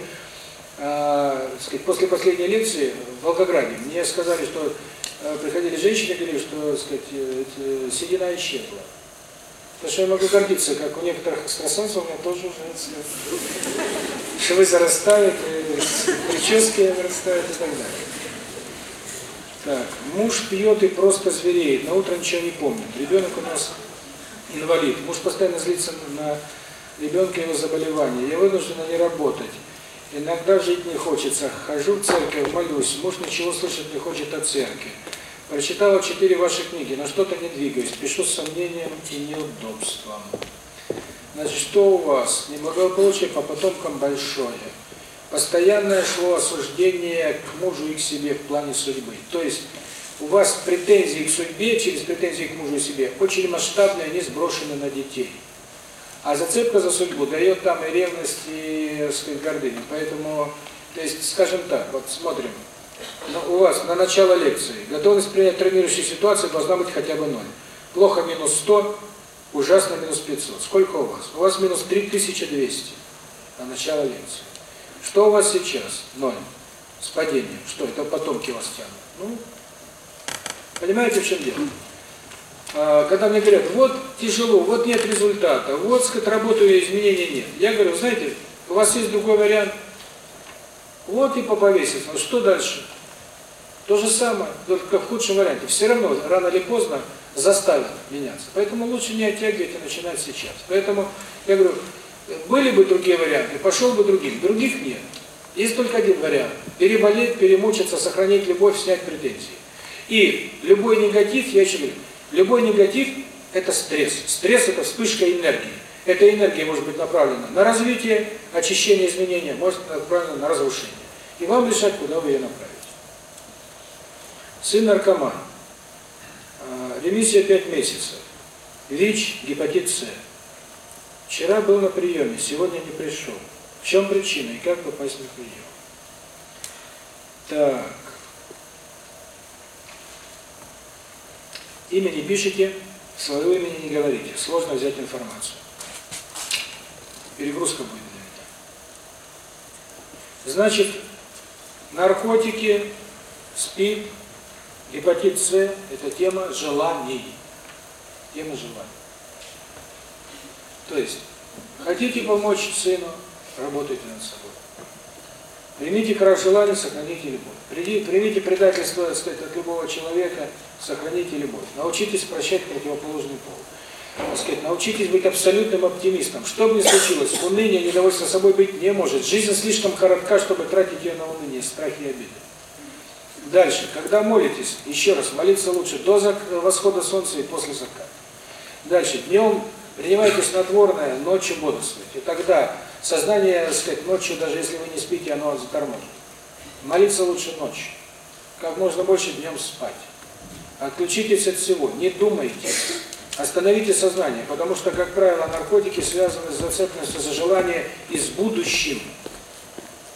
э, сказать, после последней лекции в Волгограде мне сказали, что э, приходили женщины говорили, что сказать, э, седина исчезла. Потому что я могу гордиться, как у некоторых экстрасенсов у меня тоже уже швы зарастают, прически вырастают и так далее. Так, муж пьет и просто звереет, на утро ничего не помнит. Ребенок у нас инвалид. Муж постоянно злится на ребенка его заболевания. Я вынуждена не работать. Иногда жить не хочется. Хожу в церковь, молюсь. Муж ничего слышать не хочет от церкви. Прочитала четыре ваши книги, но что-то не двигаюсь, пишу с сомнением и неудобством. Значит, что у вас? Неблагополучие по потомкам большое. Постоянное шло осуждение к мужу и к себе в плане судьбы. То есть у вас претензии к судьбе, через претензии к мужу и себе, очень масштабные, они сброшены на детей. А зацепка за судьбу дает там и ревность, и, сказать, гордыню. Поэтому, то есть, скажем так, вот смотрим, у вас на начало лекции готовность принять травмирующую ситуацию должна быть хотя бы 0. Плохо минус 100, ужасно минус 500. Сколько у вас? У вас минус 3200 на начало лекции. Что у вас сейчас? 0. С падением. Что? Это потомки вас тянут. Ну, понимаете, в чем дело? А, когда мне говорят, вот тяжело, вот нет результата, вот, сказать, работаю, изменений нет. Я говорю, знаете, у вас есть другой вариант. Вот и поповеситься. Ну что дальше? То же самое, только в худшем варианте. Все равно, рано или поздно, заставят меняться. Поэтому лучше не оттягивать и начинать сейчас. Поэтому, я говорю, были бы другие варианты, пошел бы другим. Других нет. Есть только один вариант. Переболеть, перемучиться, сохранить любовь, снять претензии. И любой негатив, я еще говорю, любой негатив – это стресс. Стресс – это вспышка энергии. Эта энергия может быть направлена на развитие, очищение, изменения, может быть направлена на разрушение. И вам решать, куда вы ее направите. Сын наркоман. А, ремиссия 5 месяцев. ВИЧ, гепатит С. Вчера был на приеме, сегодня не пришел. В чем причина и как попасть на прием? Так. Имя не пишите, своего имени не говорите. Сложно взять информацию. Перегрузка будет для меня. Значит, наркотики, СПИД, гепатит С – это тема желаний. Тема желаний. То есть, хотите помочь сыну, работайте над собой. Примите крах желания, сохраните любовь. Примите предательство, сказать, от любого человека, сохраните любовь. Научитесь прощать противоположный пол. Так сказать, научитесь быть абсолютным оптимистом. Что бы ни случилось, уныние, недовольство собой быть не может. Жизнь слишком коротка, чтобы тратить ее на уныние, страхи и обиды. Дальше, когда молитесь, еще раз, молиться лучше до восхода солнца и после заката. Дальше, днем принимайте снотворное, ночью бодрствуйте. Тогда сознание, так сказать, ночью, даже если вы не спите, оно заторможит. Молиться лучше ночью. Как можно больше днем спать. Отключитесь от всего, не думайте. Остановите сознание, потому что, как правило, наркотики связаны с зацепленностью за желание и с будущим.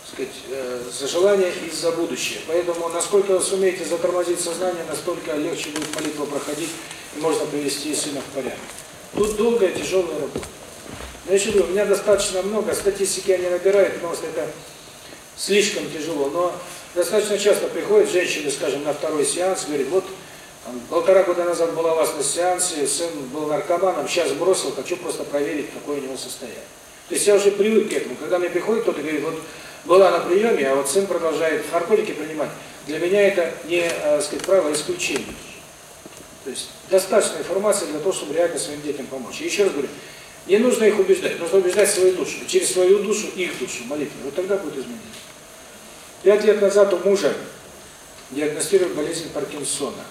Сказать, э, за желание и за будущее. Поэтому, насколько вы сумеете затормозить сознание, настолько легче будет молитва проходить, и можно привести сына в порядок. Тут долгая, тяжелая работа. Но я говорю, у меня достаточно много, статистики я не набираю, потому что это слишком тяжело, но достаточно часто приходят женщины, скажем, на второй сеанс, говорят, вот полтора года назад была у вас на сеансе, сын был наркоманом, сейчас бросил, хочу просто проверить, какое у него состояние. То есть я уже привык к этому. Когда мне приходит кто-то говорит, вот была на приеме, а вот сын продолжает наркотики принимать, для меня это не, э, сказать, правило, а исключение. То есть достаточно информации для того, чтобы реально своим детям помочь. И еще раз говорю, не нужно их убеждать, нужно убеждать свою душу. Через свою душу, их душу, молитву. Вот тогда будет изменение. Пять лет назад у мужа диагностировали болезнь Паркинсона.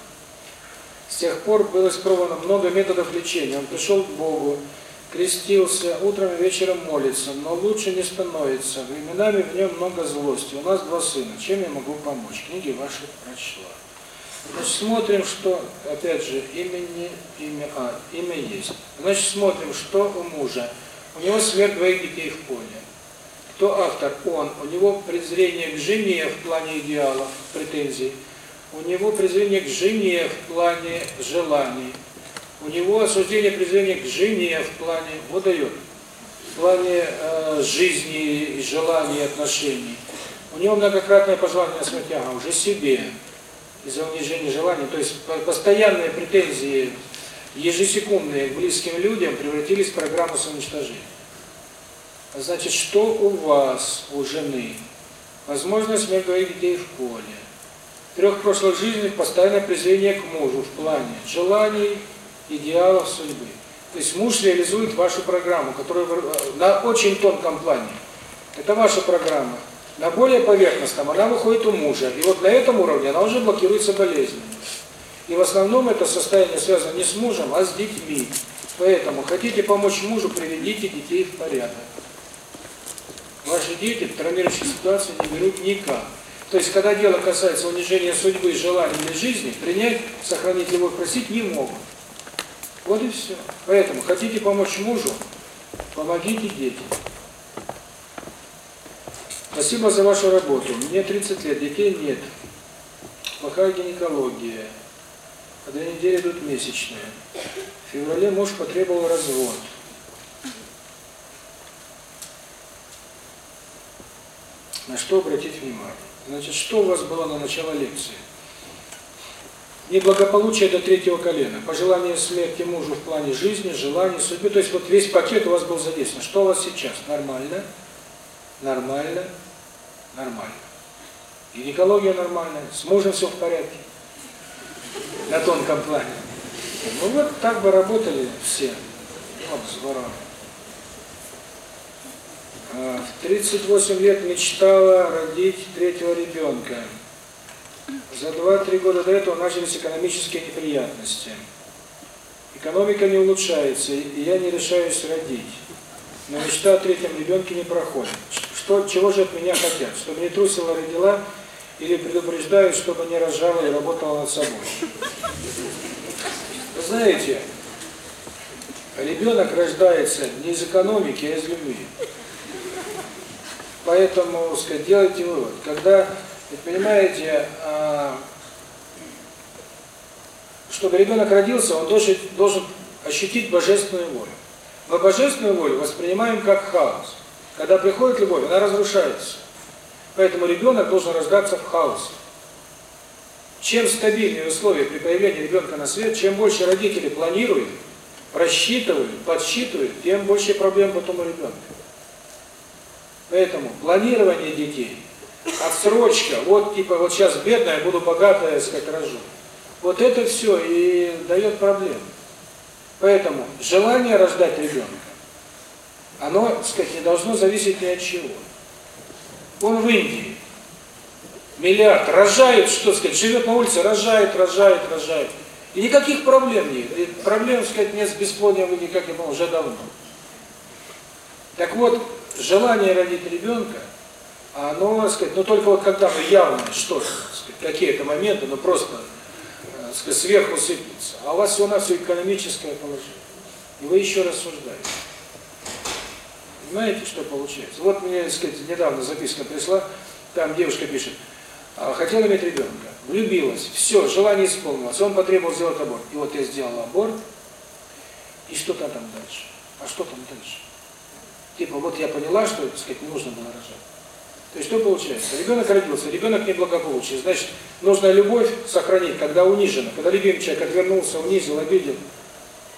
С тех пор было испробовано много методов лечения. Он пришел к Богу, крестился, утром и вечером молится, но лучше не становится. Временами в нем много злости. У нас два сына. Чем я могу помочь? Книги ваши прочла. Значит, смотрим, что, опять же, имени, имя, а, имя есть. Значит, смотрим, что у мужа. У него смерть двоих детей в поле. Кто автор? Он. У него презрение к жене в плане идеалов, претензий. У него презрение к жене в плане желаний. У него осуждение, презрение к жене в плане, вот дает, в плане э, жизни, желаний, отношений. У него многократное пожелание на смерть, а уже себе из-за унижения желаний. То есть постоянные претензии, ежесекундные к близким людям превратились в программу самоуничтожения. Значит, что у вас, у жены? Возможно, смерть двоих детей в поле. Трех прошлых жизнях постоянное презрение к мужу в плане желаний, идеалов судьбы. То есть муж реализует вашу программу, которая на очень тонком плане. Это ваша программа. На более поверхностном она выходит у мужа. И вот на этом уровне она уже блокируется болезнью. И в основном это состояние связано не с мужем, а с детьми. Поэтому хотите помочь мужу, приведите детей в порядок. Ваши дети в травмирующей ситуации не берут никак. То есть, когда дело касается унижения судьбы, желаний или жизни, принять, сохранить любовь, просить не могут. Вот и все. Поэтому хотите помочь мужу, помогите детям. Спасибо за вашу работу. Мне 30 лет, детей нет. Плохая гинекология. А две недели идут месячные. В феврале муж потребовал развод. На что обратить внимание? Значит, что у вас было на начало лекции? Неблагополучие до третьего колена. Пожелание смерти мужу в плане жизни, желаний, судьбы. То есть вот весь пакет у вас был задействован. Что у вас сейчас? Нормально? Нормально? Нормально. Гинекология нормальная, с мужем все в порядке. На тонком плане. Ну вот так бы работали все. Вот здорово. А, в 38 лет мечтала родить третьего ребенка. За 2-3 года до этого начались экономические неприятности. Экономика не улучшается, и я не решаюсь родить. Но мечта о третьем ребенке не проходит. Что, чего же от меня хотят? Чтобы не трусила родила или предупреждают, чтобы не рожала и работала над собой? Вы знаете, ребенок рождается не из экономики, а из любви. Поэтому, сказать, делайте вывод. Когда ведь понимаете, а, чтобы ребенок родился, он должен, должен ощутить божественную волю. Мы божественную волю воспринимаем как хаос. Когда приходит любовь, она разрушается. Поэтому ребенок должен рождаться в хаосе. Чем стабильнее условия при появлении ребенка на свет, чем больше родители планируют, рассчитывают, подсчитывают, тем больше проблем потом у ребенка. Поэтому планирование детей отсрочка, вот типа вот сейчас бедная, буду богатая, сказать, рожу. Вот это все и дает проблемы. Поэтому желание рождать ребенка, оно, сказать, не должно зависеть ни от чего. Он в Индии, миллиард, рожает, что сказать, живет на улице, рожает, рожает, рожает. И никаких проблем нет. И проблем, сказать, нет с бесплодием никак не было уже давно. Так вот, желание родить ребенка – оно, так сказать, ну только вот когда мы явно что-то, какие-то моменты, ну просто, так сказать, сверху сыпется, а у вас всего на все экономическое положение. И вы еще рассуждаете. Понимаете, что получается? Вот мне, так сказать, недавно записка пришла, там девушка пишет, «А, хотела иметь ребенка, влюбилась, все, желание исполнилось, он потребовал сделать аборт. И вот я сделала аборт, и что там дальше? А что там дальше? Типа, вот я поняла, что, так сказать, нужно было рожать. То есть что получается? Ребенок родился, ребенок неблагополучный. Значит, нужно любовь сохранить, когда унижена, когда любимый человек отвернулся, унизил, обидел.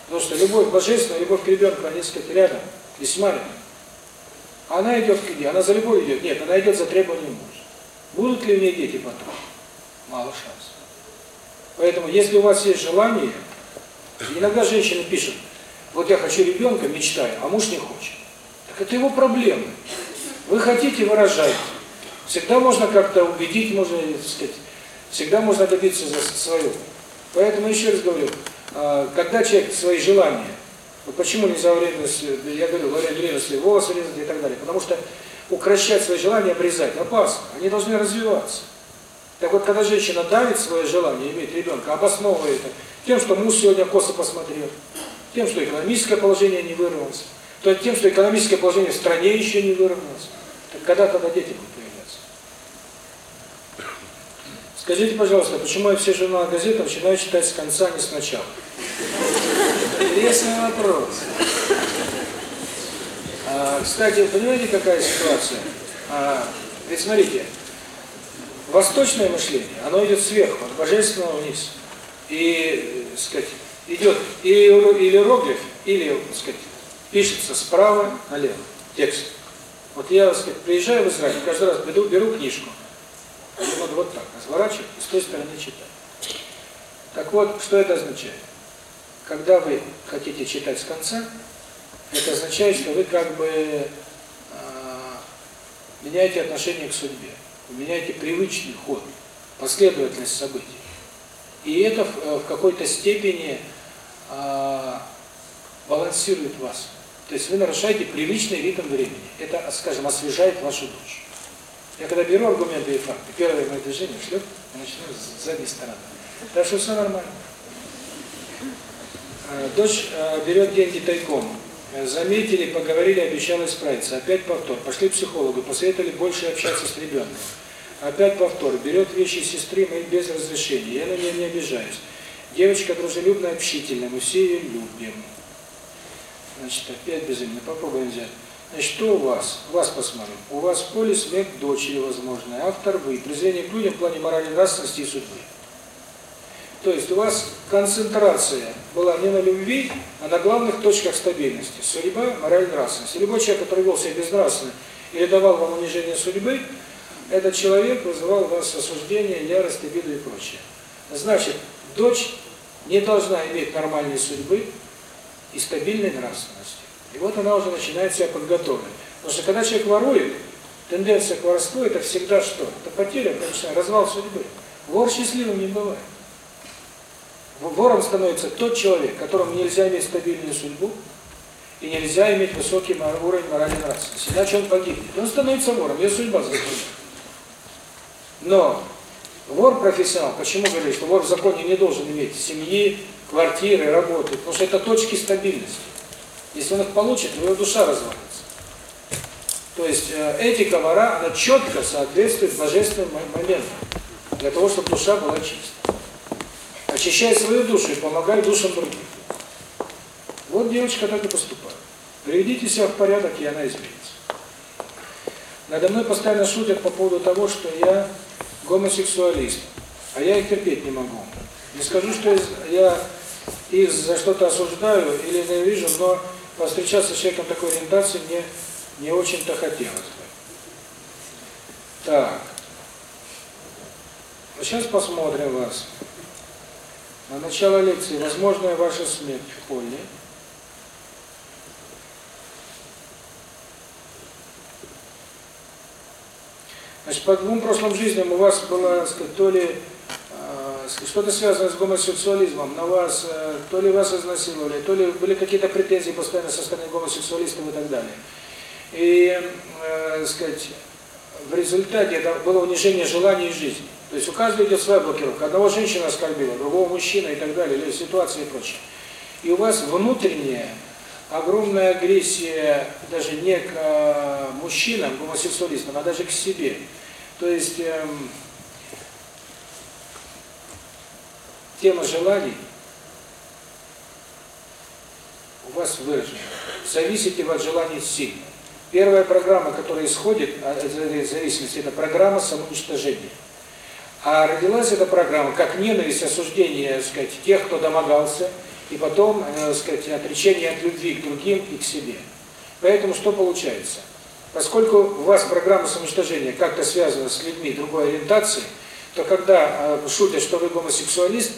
Потому что любовь божественная, любовь к ребенку, они, сказать, рядом, весьма рядом. Она идет где? Она за любовь идет? Нет, она идет за требованием мужа. Будут ли у нее дети потом? Мало шансов. Поэтому, если у вас есть желание, иногда женщины пишут, вот я хочу ребенка, мечтаю, а муж не хочет. Это его проблемы. Вы хотите, выражайте. Всегда можно как-то убедить, можно, так сказать, всегда можно добиться за свое. Поэтому еще раз говорю, а, когда человек свои желания, вот почему нельзя во время, я говорю, во время беременности волосы резать и так далее, потому что укращать свои желания, обрезать опасно, они должны развиваться. Так вот, когда женщина давит свое желание иметь ребенка, обосновывает это тем, что муж сегодня косо посмотрел, тем, что экономическое положение не вырвалось, то тем, что экономическое положение в стране еще не выровнялось. Так когда тогда дети будут появляться? Скажите, пожалуйста, почему я все журналы газеты начинаю читать с конца, а не сначала? Интересный вопрос. А, кстати, вы понимаете, какая ситуация? А, ведь смотрите, восточное мышление, оно идет сверху, от божественного вниз. И, сказать, идет или иероглиф, или, сказать, пишется справа налево текст. Вот я, сказать, приезжаю в Израиль, каждый раз беру, беру книжку, вот, вот так, разворачиваю, и с той стороны читаю. Так вот, что это означает? Когда вы хотите читать с конца, это означает, что вы как бы э, меняете отношение к судьбе, меняете привычный ход, последовательность событий. И это в, э, в какой-то степени э, балансирует вас. То есть вы нарушаете привычный ритм времени. Это, скажем, освежает вашу душу. Я когда беру аргументы и факты, первое мое движение шлеп, и начинаю с задней стороны. Так что все нормально. А, дочь а, берет деньги тайком. Заметили, поговорили, обещала исправиться. Опять повтор. Пошли к психологу, посоветовали больше общаться с ребенком. Опять повтор. Берет вещи сестры мои без разрешения. Я на нее не обижаюсь. Девочка дружелюбная, общительная, мы все ее любим. Значит, опять безыменно. Попробуем взять. Значит, что у вас? Вас посмотрим. У вас в поле смерть дочери возможная. Автор вы. Презрение к людям в плане морали нравственности и судьбы. То есть у вас концентрация была не на любви, а на главных точках стабильности. Судьба, мораль, нравственность. Любой человек, который вел себя безнравственно или давал вам унижение судьбы, этот человек вызывал у вас осуждение, ярость, обиду и прочее. Значит, дочь не должна иметь нормальной судьбы и стабильной нравственности. И вот она уже начинает себя подготовить. Потому что когда человек ворует, тенденция к воровству – это всегда что? Это потеря, конечно, развал судьбы. Вор счастливым не бывает. Вором становится тот человек, которому нельзя иметь стабильную судьбу и нельзя иметь высокий уровень моральной нравственности. Иначе он погибнет. Он становится вором, ее судьба закончена. Но вор-профессионал, почему говорю, что вор в законе не должен иметь семьи, квартиры, работы? Потому что это точки стабильности. Если он их получит, его душа развалится. То есть э, этика вора, она четко соответствует божественным моментам, для того, чтобы душа была чиста. Очищай свою душу и помогай душам других. Вот девочка так и поступает. Приведите себя в порядок, и она изменится. Надо мной постоянно шутят по поводу того, что я гомосексуалист, а я их терпеть не могу. Не скажу, что я их за что-то осуждаю или ненавижу, но повстречаться с человеком такой ориентации мне не очень-то хотелось бы. Так. Ну, сейчас посмотрим вас. На начало лекции. Возможная ваша смерть в поле. Значит, по двум прошлым жизням у вас было, сказать, то ли что-то связано с гомосексуализмом, на вас, э, то ли вас изнасиловали, то ли были какие-то претензии постоянно со стороны гомосексуалистов и так далее. И, э, сказать, в результате это было унижение желаний и жизни. То есть у каждого идет своя блокировка. Одного женщина оскорбила, другого мужчина и так далее, или ситуация и прочее. И у вас внутренняя огромная агрессия даже не к э, мужчинам, гомосексуалистам, а даже к себе. То есть эм, тема желаний у вас выражена. Зависите от желаний сильно. Первая программа, которая исходит от этой зависимости, это программа самоуничтожения. А родилась эта программа как ненависть, осуждение, так сказать, тех, кто домогался, и потом, э, так сказать, отречение от любви к другим и к себе. Поэтому что получается? Поскольку у вас программа самоуничтожения как-то связана с людьми другой ориентации, то когда э, шутят, что вы гомосексуалист,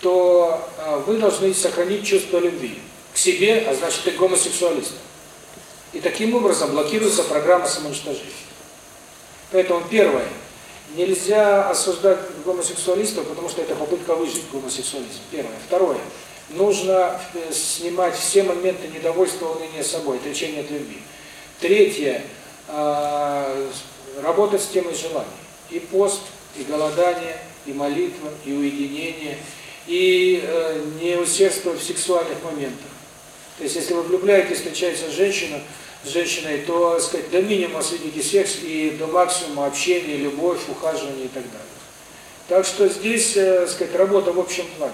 то э, вы должны сохранить чувство любви к себе, а значит и к гомосексуалистам. И таким образом блокируется программа самоуничтожения. Поэтому первое, нельзя осуждать гомосексуалистов, потому что это попытка выжить гомосексуализм. Первое. Второе, нужно э, снимать все моменты недовольства, уныния собой, отречения от любви. Третье, э, работать с темой желаний. И пост, и голодание, и молитва, и уединение, и э, не усердствовать в сексуальных моментах. То есть, если вы влюбляетесь, встречаетесь с женщиной, с женщиной, то, сказать, до минимума сведите секс и до максимума общение, любовь, ухаживание и так далее. Так что здесь, э, сказать, работа в общем плане.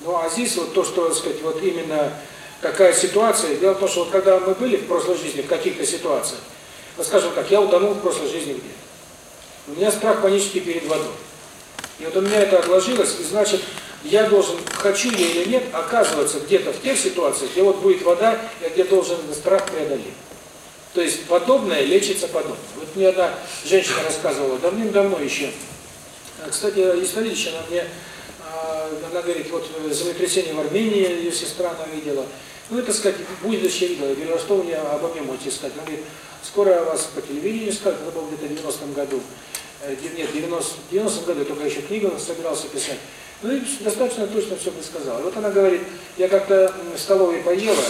Ну, а здесь вот то, что, сказать, вот именно такая ситуация, дело в том, что вот когда мы были в прошлой жизни, в каких-то ситуациях, вот скажем так, я утонул в прошлой жизни где-то. У меня страх панический перед водой. И вот у меня это отложилось, и значит, я должен, хочу я или нет, оказываться где-то в тех ситуациях, где вот будет вода, я где должен страх преодолеть. То есть подобное лечится подобное. Вот мне одна женщина рассказывала давным-давно еще. Кстати, исторически она мне, она говорит, вот землетрясение в Армении, ее сестра она видела. Ну, это, сказать, будущее видела. Я говорю, а что мне обо мне можете сказать? Она говорит, скоро вас по телевидению скажут, это было где-то в 90-м году. Нет, в 90, 90 году я только еще книгу собирался писать. Ну и достаточно точно все предсказала. Вот она говорит, я как-то в столовой поела,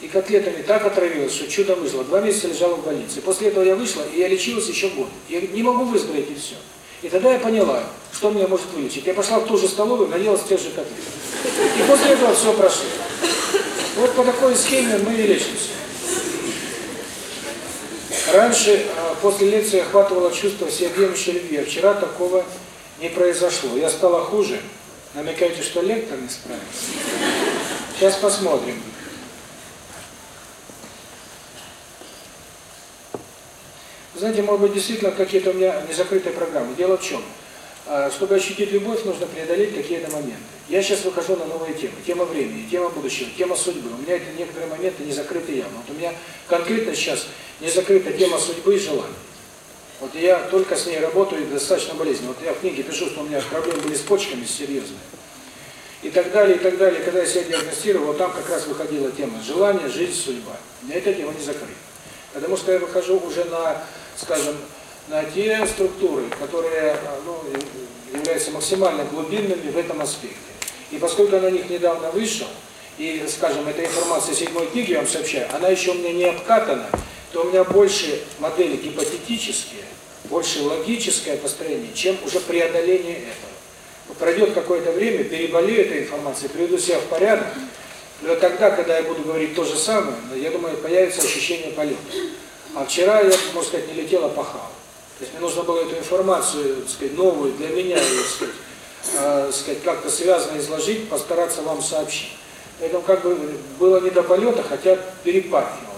и котлетами так отравилась, что чудо выжило. Два месяца лежала в больнице. После этого я вышла, и я лечилась еще год. Я не могу выздороветь, и все. И тогда я поняла, что меня может вылечить. Я пошла в ту же столовую, наелась тех же котлет. И после этого все прошло. Вот по такой схеме мы и лечимся. Раньше, после лекции, охватывало чувство всеобъемлющей любви. А вчера такого не произошло. Я стала хуже. Намекаете, что лектор не справится? Сейчас посмотрим. Знаете, может быть, действительно какие-то у меня незакрытые программы. Дело в чем? А чтобы ощутить любовь, нужно преодолеть какие-то моменты. Я сейчас выхожу на новые темы. Тема времени, тема будущего, тема судьбы. У меня это некоторые моменты не закрыты явно. Вот у меня конкретно сейчас не закрыта тема судьбы и желаний. Вот я только с ней работаю достаточно болезненно. Вот я в книге пишу, что у меня проблемы были с почками серьезные. И так далее, и так далее. Когда я себя диагностировал, вот там как раз выходила тема желание, жизнь, судьба. У меня эта тема не закрыта. Потому что я выхожу уже на, скажем, на те структуры, которые ну, являются максимально глубинными в этом аспекте. И поскольку на них недавно вышел, и, скажем, эта информация седьмой книги, я вам сообщаю, она еще у меня не обкатана, то у меня больше модели гипотетические, больше логическое построение, чем уже преодоление этого. Пройдет какое-то время, переболею этой информацией, приведу себя в порядок, вот тогда, когда я буду говорить то же самое, я думаю, появится ощущение полета. А вчера я, можно сказать, не летел, а пахал. То есть мне нужно было эту информацию, так сказать, новую для меня, так сказать, сказать как-то связано изложить, постараться вам сообщить. Поэтому как бы было не до полета, хотя перепархивал.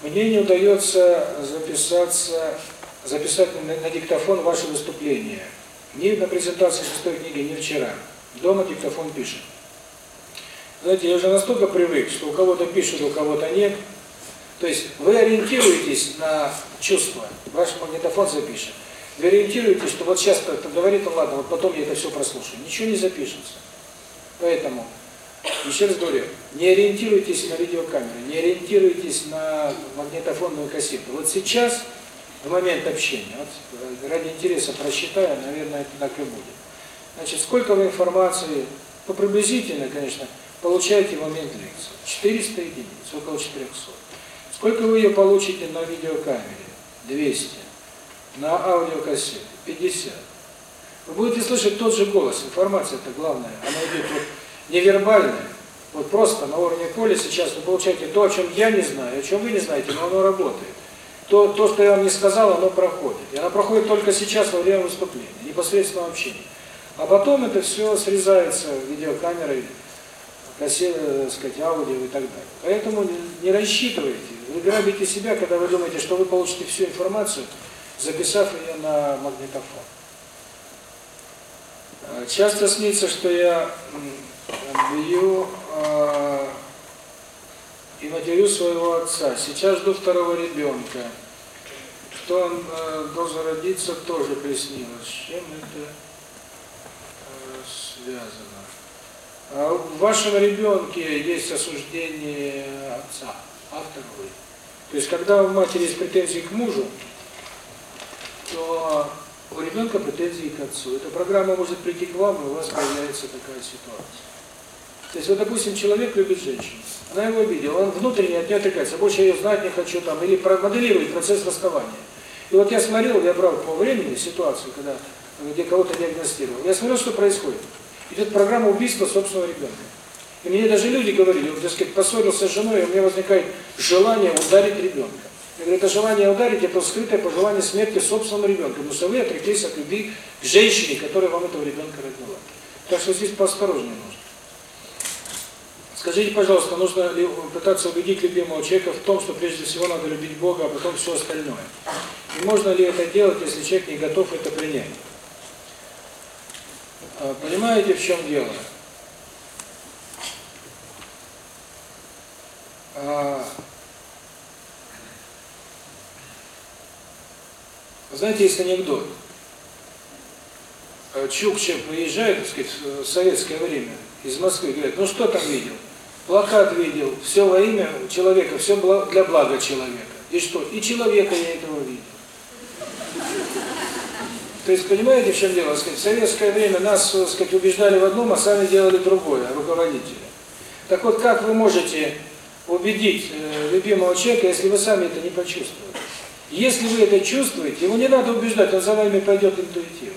Мне не удается записаться, записать на, на диктофон ваше выступление. Ни на презентации шестой книги, ни вчера. Дома диктофон пишет. Знаете, я уже настолько привык, что у кого-то пишут, у кого-то нет. То есть вы ориентируетесь на чувства, ваш магнитофон запишет. Вы ориентируетесь, что вот сейчас как-то говорит, ну ладно, вот потом я это все прослушаю. Ничего не запишется. Поэтому еще раз говорю, не ориентируйтесь на видеокамеры, не ориентируйтесь на магнитофонную кассету. Вот сейчас, в момент общения, вот ради интереса просчитаю, наверное, это так и будет. Значит, сколько вы информации, по приблизительно, конечно, получаете в момент лекции? 400 единиц, около 400. Сколько вы ее получите на видеокамере? 200. На аудиокассете? 50. Вы будете слышать тот же голос, информация это главное, она идет вот невербальное, вот просто на уровне поля сейчас вы получаете то, о чем я не знаю, о чем вы не знаете, но оно работает. То, то, что я вам не сказал, оно проходит. И оно проходит только сейчас во время выступления, непосредственного общения. А потом это все срезается видеокамерой, кассет, так сказать, аудио и так далее. Поэтому не рассчитывайте. Вы грабите себя, когда вы думаете, что вы получите всю информацию, записав ее на магнитофон. Часто снится, что я бью э, и матерю своего отца. Сейчас жду второго ребенка. Что он э, должен родиться, тоже приснилось. С чем это э, связано? А в вашем ребенке есть осуждение отца, автор вы. То есть, когда у матери есть претензии к мужу, то у ребенка претензии к отцу. Эта программа может прийти к вам, и у вас появляется такая ситуация. То есть, вот, допустим, человек любит женщину, она его обидела, он внутренне от нее отрекается, больше я ее знать не хочу, там, или моделирует процесс расставания. И вот я смотрел, я брал по времени ситуацию, когда где кого-то диагностировал, я смотрел, что происходит. Идет программа убийства собственного ребенка. Мне даже люди говорили, вот, так сказать, поссорился с женой, у меня возникает желание ударить ребенка. Я говорю, это желание ударить, это скрытое пожелание смерти собственного ребенка, потому что вы отреклись от любви к женщине, которая вам этого ребенка родила. Так что здесь поосторожнее нужно. Скажите, пожалуйста, нужно ли пытаться убедить любимого человека в том, что прежде всего надо любить Бога, а потом все остальное? И можно ли это делать, если человек не готов это принять? А, понимаете, в чем дело? Знаете, есть анекдот. А, Чукча приезжает, так сказать, в советское время из Москвы, говорит, ну что там видел? Плакат видел, все во имя человека, все для блага человека. И что? И человека я этого видел. То есть, понимаете, в чем дело? В советское время нас, сказать, убеждали в одном, а сами делали другое, руководители. Так вот, как вы можете убедить э, любимого человека, если вы сами это не почувствуете? Если вы это чувствуете, его не надо убеждать, он за вами пойдет интуитивно.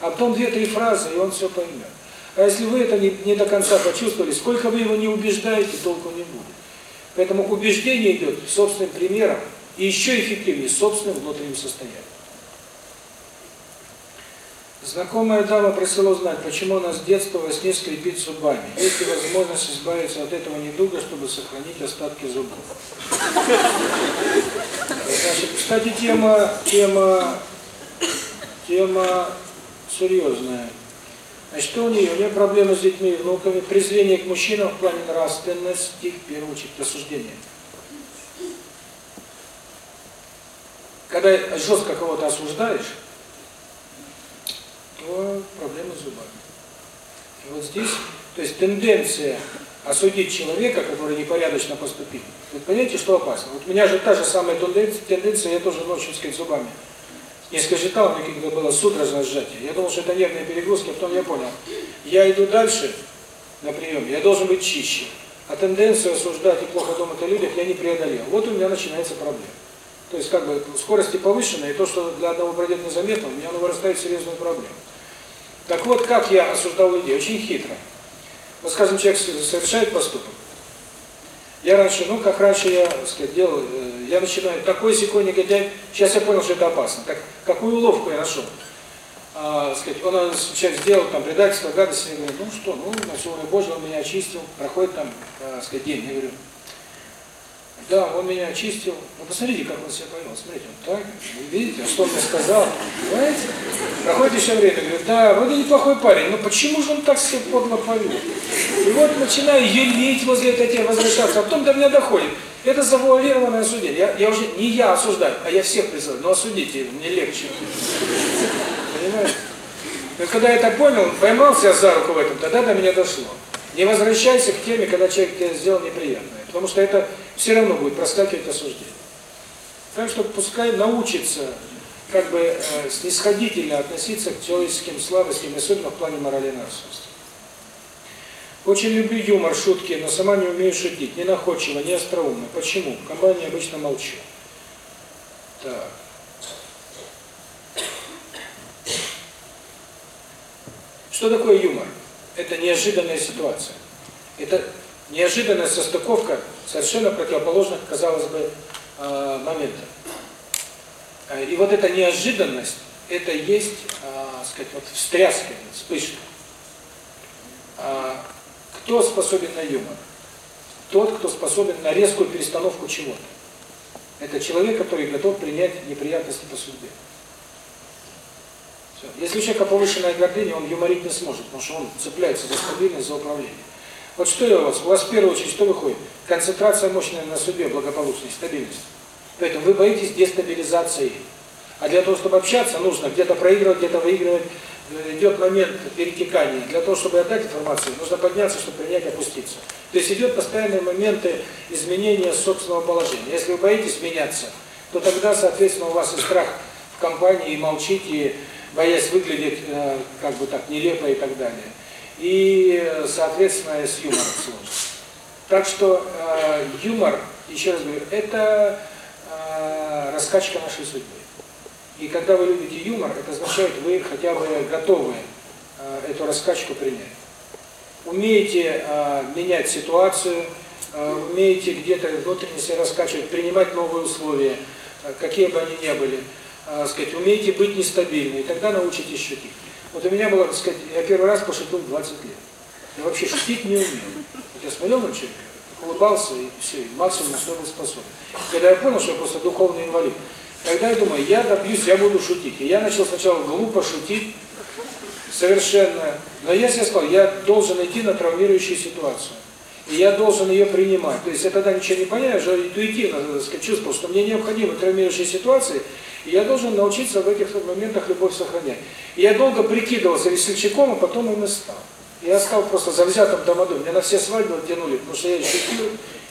А потом две-три фразы, и он все поймет. А если вы это не, не до конца почувствовали, сколько вы его не убеждаете, толку не будет. Поэтому убеждение идет собственным примером и еще эффективнее собственным внутренним состоянием. Знакомая дама просила узнать, почему у нас детства во сне скрипит зубами. Есть ли возможность избавиться от этого недуга, чтобы сохранить остатки зубов? Значит, кстати, тема, тема Тема серьезная. Значит, что у нее? У нее проблемы с детьми и внуками, презрение к мужчинам в плане нравственности, в первую очередь, осуждение. Когда жестко кого-то осуждаешь, проблемы с зубами. И вот здесь, то есть тенденция осудить человека, который непорядочно поступил. Вы понимаете, что опасно? Вот у меня же та же самая тенденция, тенденция я тоже ночью, сказать, зубами не скажетал, мне когда было судорожное сжатие. Я думал, что это нервные перегрузки, а потом я понял. Я иду дальше на прием, я должен быть чище. А тенденцию осуждать и плохо думать о людях я не преодолел. Вот у меня начинается проблема. То есть как бы скорости повышенные, и то, что для одного пройдет незаметно, у меня оно вырастает серьезную проблему. Так вот, как я осуждал людей? Очень хитро. Вот, скажем, человек совершает поступок. Я раньше, ну, как раньше я, сказать, делал, э, я начинаю, такой секой негодяй, сейчас я понял, что это опасно. Так, какую уловку я нашел? А, сказать, он сейчас сделал там предательство, гадость, я говорю, ну что, ну, на сегодня Божий он меня очистил, проходит там, так сказать, день, я говорю, да, он меня очистил. Ну, посмотрите, как он себя повел. Смотрите, он так, вы видите, что он мне сказал. Понимаете? Проходит еще время, говорит, да, вроде неплохой парень, но почему же он так себя подло повел? И вот начинаю юлить возле этой темы, возвращаться, а потом до меня доходит. Это завуалированное осуждение. Я, я уже не я осуждаю, а я всех призываю. Но осудите, мне легче. Понимаете? Но когда я это понял, поймал себя за руку в этом, тогда до меня дошло. Не возвращайся к теме, когда человек тебе сделал неприятное. Потому что это все равно будет проскакивать осуждение. Так что пускай научится как бы э, снисходительно относиться к человеческим слабостям, особенно в плане морали и нравственности. Очень люблю юмор, шутки, но сама не умею шутить, не находчиво, не остроумно. Почему? В компании обычно молчу. Так. Что такое юмор? Это неожиданная ситуация. Это неожиданная состыковка совершенно противоположных, казалось бы, э, моментов. Э, и вот эта неожиданность, это есть, э, сказать, вот встряска, вспышка. Кто способен на юмор? Тот, кто способен на резкую перестановку чего-то. Это человек, который готов принять неприятности по судьбе. Все. Если у человека повышенная гордыня, он юморить не сможет, потому что он цепляется за стабильность, за управление. Вот что я у вас? У вас в первую очередь что выходит? Концентрация мощная на судьбе, благополучной, стабильность. Поэтому вы боитесь дестабилизации. А для того, чтобы общаться, нужно где-то проигрывать, где-то выигрывать. Идет момент перетекания. Для того, чтобы отдать информацию, нужно подняться, чтобы принять, опуститься. То есть идет постоянные моменты изменения собственного положения. Если вы боитесь меняться, то тогда, соответственно, у вас и страх в компании, и молчите, и боясь выглядеть э, как бы так нелепо и так далее и, соответственно, с юмором сложно. Так что э, юмор, еще раз говорю, это э, раскачка нашей судьбы. И когда вы любите юмор, это означает, вы хотя бы готовы э, эту раскачку принять. Умеете э, менять ситуацию, э, умеете где-то внутренне себя раскачивать, принимать новые условия, э, какие бы они ни были, э, сказать, умеете быть нестабильны, и тогда научитесь шутить. Вот у меня было, так сказать, я первый раз пошутил 20 лет. Я вообще шутить не умел. Я смотрел на человека, улыбался и все, и максимум что был способен. Когда я понял, что я просто духовный инвалид, тогда я думаю, я добьюсь, я буду шутить. И я начал сначала глупо шутить, совершенно. Но я себе сказал, я должен идти на травмирующую ситуацию. И я должен ее принимать. То есть я тогда ничего не понимаю, уже интуитивно сказать, чувствовал, что мне необходимы травмирующие ситуации, и я должен научиться в этих моментах любовь сохранять. И я долго прикидывался весельчаком, а потом им и стал. Я стал просто завзятым домодом. Меня на все свадьбы тянули, потому что я и шутил,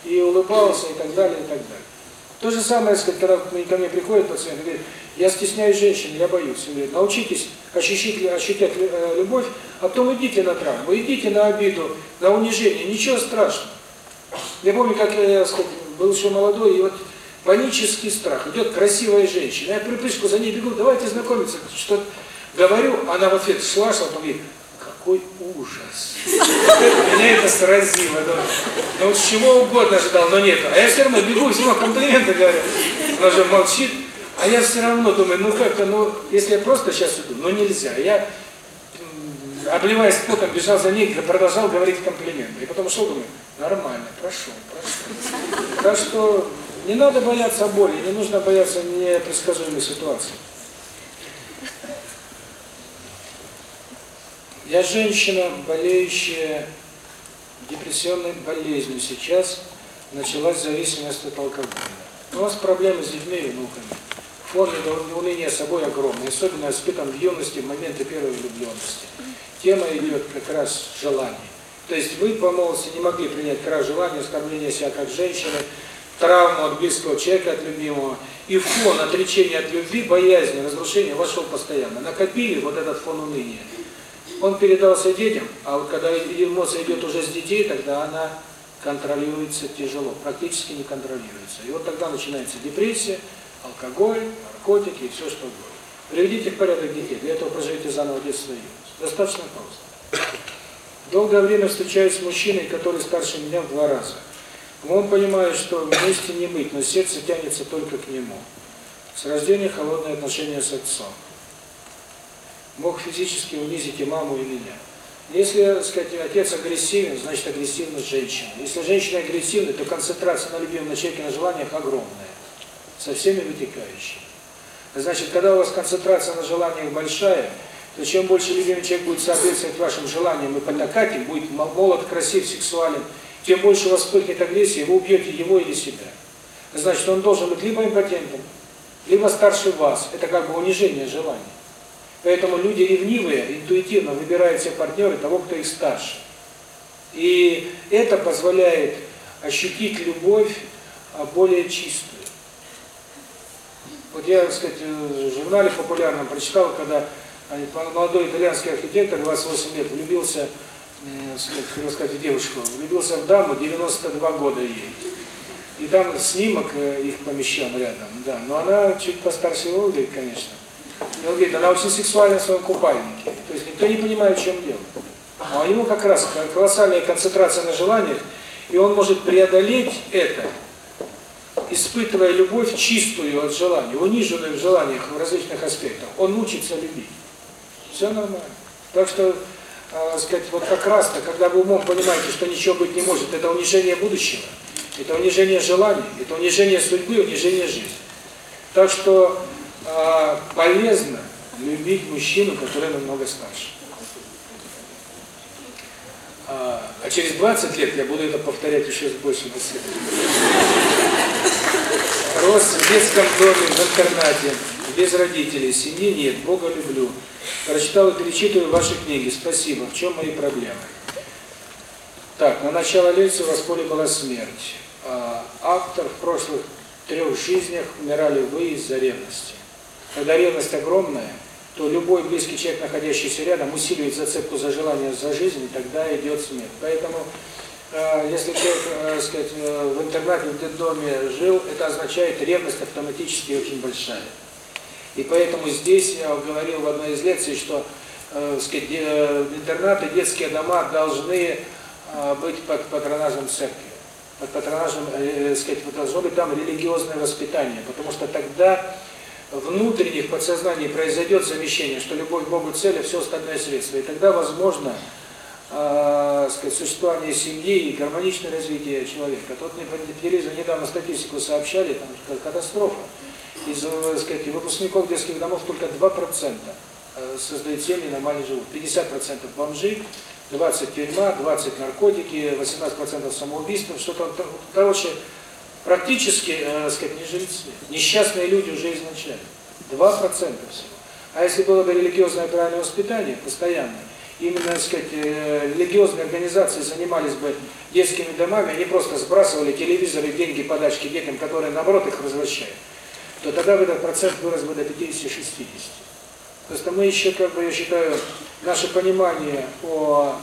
и улыбался, и так далее, и так далее. То же самое, сказать, когда ко мне приходит пациент говорит, я стесняюсь женщин, я боюсь. Он говорит, научитесь ощущать, ощущать э, любовь, а потом идите на травму, идите на обиду, на унижение, ничего страшного. Я помню, как я сказать, был еще молодой, и вот панический страх. Идет красивая женщина, я припрыжку за ней бегу, давайте знакомиться. Что говорю, она в ответ шла, что говорит, какой ужас. Меня это сразило. Ну вот чего угодно ожидал, но нет. А я все равно бегу, все равно комплименты говорю. Она же молчит. А я все равно думаю, ну как-то, ну, если я просто сейчас иду, ну нельзя. Я, обливаясь потом, бежал за ней, продолжал говорить комплименты. И потом шел, думаю, нормально, прошел, прошел. Так что не надо бояться боли, не нужно бояться непредсказуемой ситуации. Я женщина, болеющая депрессионной болезнью. Сейчас началась зависимость от алкоголя. У нас проблемы с детьми и внуками. Фон недоумения собой огромный, особенно испытан в юности, в моменты первой влюбленности. Тема идет как раз желание. То есть вы по молодости не могли принять как раз желание, оскорбление себя как женщины, травму от близкого человека, от любимого. И фон отречения от любви, боязни, разрушения вошел постоянно. Накопили вот этот фон уныния. Он передался детям, а вот когда эмоция идет уже с детей, тогда она контролируется тяжело, практически не контролируется. И вот тогда начинается депрессия, алкоголь, наркотики и все что угодно. Приведите в порядок детей, для этого проживите заново детство и юность. Достаточно просто. Долгое время встречаюсь с мужчиной, который старше меня в два раза. Он понимает, что вместе не быть, но сердце тянется только к нему. С рождения холодные отношения с отцом. Мог физически унизить и маму, и меня. Если, так сказать, отец агрессивен, значит агрессивна женщина. Если женщина агрессивна, то концентрация на любимом человеке, на желаниях огромная, со всеми вытекающими. Значит, когда у вас концентрация на желаниях большая, то чем больше любимый человек будет соответствовать вашим желаниям и потакать будет молод, красив, сексуален, тем больше у вас вспыхнет агрессия, вы убьете его или себя. Значит, он должен быть либо импотентом, либо старше вас. Это как бы унижение желаний. Поэтому люди ревнивые интуитивно выбирают себе партнера того, кто их старше. И это позволяет ощутить любовь а, более чистую. Вот я, так сказать, в журнале популярном прочитал, когда молодой итальянский архитектор, 28 лет, влюбился, сказать, хотел сказать, в девушку, влюбился в даму, 92 года ей. И там снимок э, их помещен рядом, да. Но она чуть постарше его конечно. И он говорит, она очень сексуальна в своем купальнике. То есть никто не понимает, в чем дело. А у него как раз колоссальная концентрация на желаниях, и он может преодолеть это, испытывая любовь чистую от желаний, униженную в желаниях в различных аспектах. Он учится любить. Все нормально. Так что, э, сказать, вот как раз-то, когда вы умом понимаете, что ничего быть не может, это унижение будущего, это унижение желаний, это унижение судьбы, унижение жизни. Так что э, полезно любить мужчину, который намного старше. А, а через 20 лет я буду это повторять еще с большим усилием. Рос в детском доме, в интернате, без родителей, семьи нет, Бога люблю. Прочитал и перечитываю ваши книги. Спасибо. В чем мои проблемы? Так, на начало лекции у вас поле была смерть. А, автор в прошлых трех жизнях умирали вы из-за ревности. Когда ревность огромная, то любой близкий человек, находящийся рядом, усиливает зацепку за желание за жизнь, и тогда идет смерть. Поэтому, э, если человек, э, сказать, э, в интернате, в детдоме жил, это означает ревность автоматически очень большая. И поэтому здесь я говорил в одной из лекций, что э, сказать, э, интернаты, детские дома должны э, быть под патронажем церкви. Под патронажем, э, сказать, должно быть там религиозное воспитание, потому что тогда внутренне в подсознании произойдет замещение, что любовь к Богу цель, а все остальное средство. И тогда возможно э, сказать, существование семьи и гармоничное развитие человека. Тут мне недавно статистику сообщали, там катастрофа из э, сказать, выпускников детских домов только 2% э, создают семьи, нормально живут. 50% бомжи, 20 тюрьма, 20 наркотики, 18% самоубийства, что-то, короче, практически, э, сказать, не жильцы. Несчастные люди уже изначально. 2% всего. А если было бы религиозное правильное воспитание, постоянное, именно, так сказать, э, религиозные организации занимались бы детскими домами, они просто сбрасывали телевизоры, деньги, подачки детям, которые, наоборот, их возвращают то тогда бы этот процент вырос бы до 50-60. Просто мы еще, как бы, я считаю, наше понимание о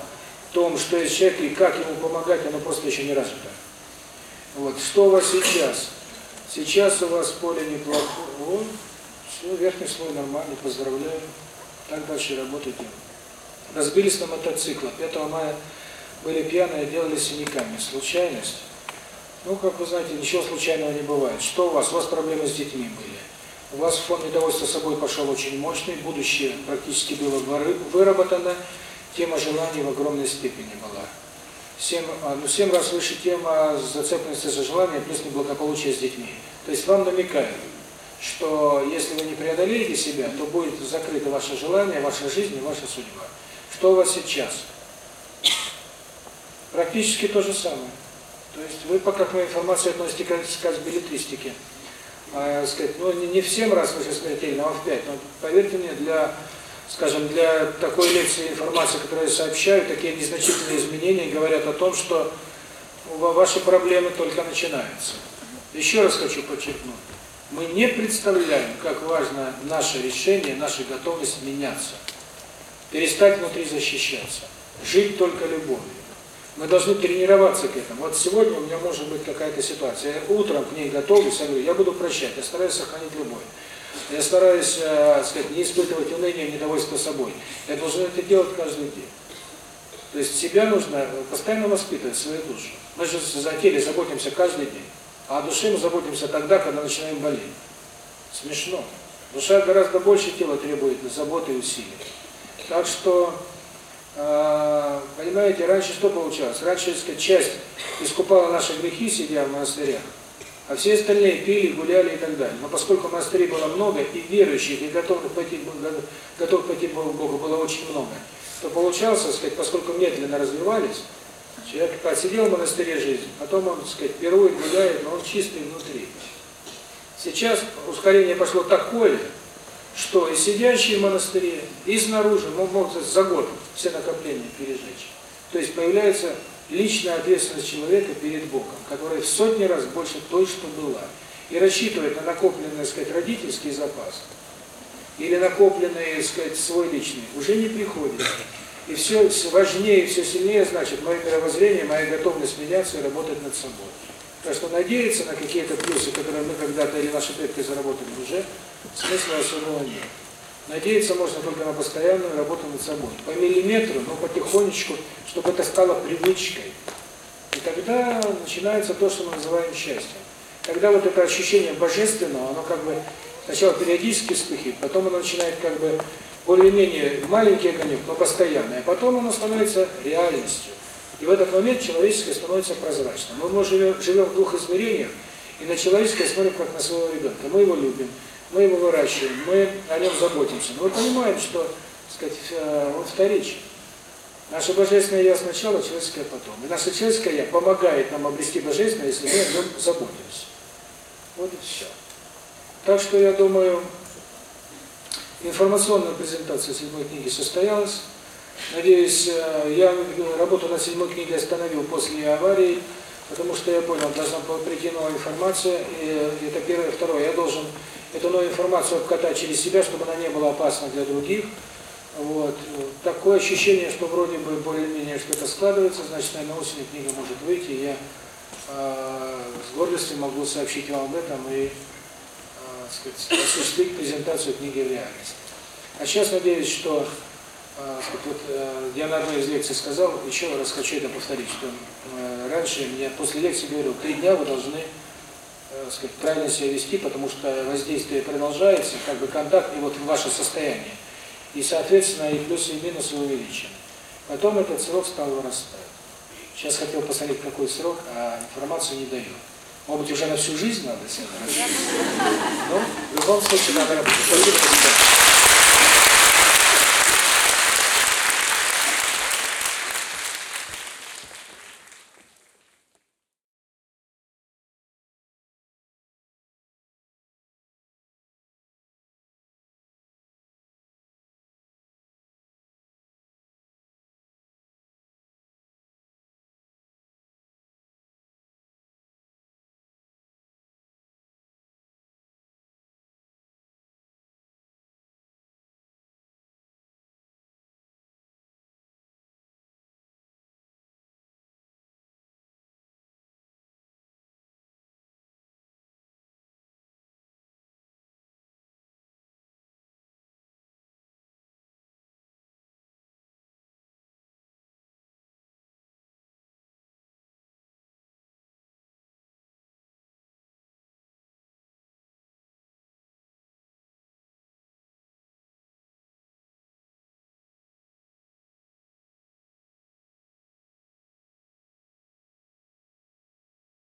том, что есть человек и как ему помогать, оно просто еще не развито. Вот, что у вас сейчас? Сейчас у вас поле неплохое. Все, верхний слой нормальный, поздравляю. Так дальше работайте. Разбились на мотоциклах. 5 мая были пьяные, делали синяками. Случайность? Ну, как вы знаете, ничего случайного не бывает. Что у вас? У вас проблемы с детьми были. У вас фон недовольства собой пошел очень мощный, будущее практически было выработано, тема желаний в огромной степени была. Семь, а, ну, семь раз выше тема зацепленности за желание плюс неблагополучие с детьми. То есть вам намекают, что если вы не преодолеете себя, то будет закрыто ваше желание, ваша жизнь и ваша судьба. Что у вас сейчас? Практически то же самое. То есть вы пока к моей информации относитесь к, к билетристике. А, сказать, ну не, не в 7 раз выше смертельного, а в 5. Но поверьте мне, для, скажем, для такой лекции информации, которую я сообщаю, такие незначительные изменения говорят о том, что ваши проблемы только начинаются. Еще раз хочу подчеркнуть. Мы не представляем, как важно наше решение, наша готовность меняться. Перестать внутри защищаться. Жить только любовью. Мы должны тренироваться к этому. Вот сегодня у меня может быть какая-то ситуация. Я утром к ней готовлюсь, я говорю, я буду прощать, я стараюсь сохранить любовь. Я стараюсь, э, сказать, не испытывать уныние, недовольство собой. Я должен это делать каждый день. То есть себя нужно постоянно воспитывать, свою душу. Мы же за теле заботимся каждый день. А о душе мы заботимся тогда, когда начинаем болеть. Смешно. Душа гораздо больше тела требует заботы и усилий. Так что, понимаете, раньше что получалось? Раньше, сказать, часть искупала наши грехи, сидя в монастырях, а все остальные пили, гуляли и так далее. Но поскольку монастырей было много, и верующих, и готовых пойти, готовых пойти к Богу было очень много, то получалось, сказать, поскольку медленно развивались, Человек посидел в монастыре жизнь, потом он, так сказать, пирует, гуляет, но он чистый внутри. Сейчас ускорение пошло такое, что и сидящие в монастыре, и снаружи могут за год все накопления пережечь. То есть появляется личная ответственность человека перед Богом, которая в сотни раз больше той, что была. И рассчитывает на накопленный, сказать, родительский запас или накопленный, сказать, свой личный, уже не приходится. И все важнее, все сильнее, значит, мое мировоззрение, моя готовность меняться и работать над собой. Так что надеяться на какие-то плюсы, которые мы когда-то или наши предки заработали уже, смысла особого нет. Надеяться можно только на постоянную работу над собой. По миллиметру, но потихонечку, чтобы это стало привычкой. И тогда начинается то, что мы называем счастьем. Когда вот это ощущение божественного, оно как бы сначала периодически вспыхивает, потом оно начинает как бы более-менее маленький огонек, но постоянный, а потом оно становится реальностью. И в этот момент человеческое становится прозрачным. Мы, живем, живем в двух измерениях, и на человеческое смотрим как на своего ребенка. Мы его любим, мы его выращиваем, мы о нем заботимся. Но мы понимаем, что, так сказать, э, он вторичен. Наше Божественное Я сначала, человеческое потом. И наше человеческое Я помогает нам обрести Божественное, если мы о нем заботимся. Вот и все. Так что я думаю, Информационная презентация седьмой книги состоялась. Надеюсь, э, я работу над седьмой книгой остановил после аварии, потому что я понял, должна прийти новая информация, и это первое. Второе, я должен эту новую информацию обкатать через себя, чтобы она не была опасна для других. Вот. Такое ощущение, что вроде бы более-менее что-то складывается, значит, наверное, осенью книга может выйти, я э, с гордостью могу сообщить вам об этом и сказать, осуществить презентацию книги в реальности. А сейчас надеюсь, что вот, я на одной из лекций сказал, еще раз хочу это повторить, что раньше я после лекции говорил, три дня вы должны сказать, правильно себя вести, потому что воздействие продолжается, как бы контакт и вот ваше состояние. И, соответственно, и плюсы, и минусы увеличены. Потом этот срок стал вырастать. Сейчас хотел посмотреть, какой срок, а информацию не даю. Может быть, уже на всю жизнь надо себя Но в любом случае надо работать.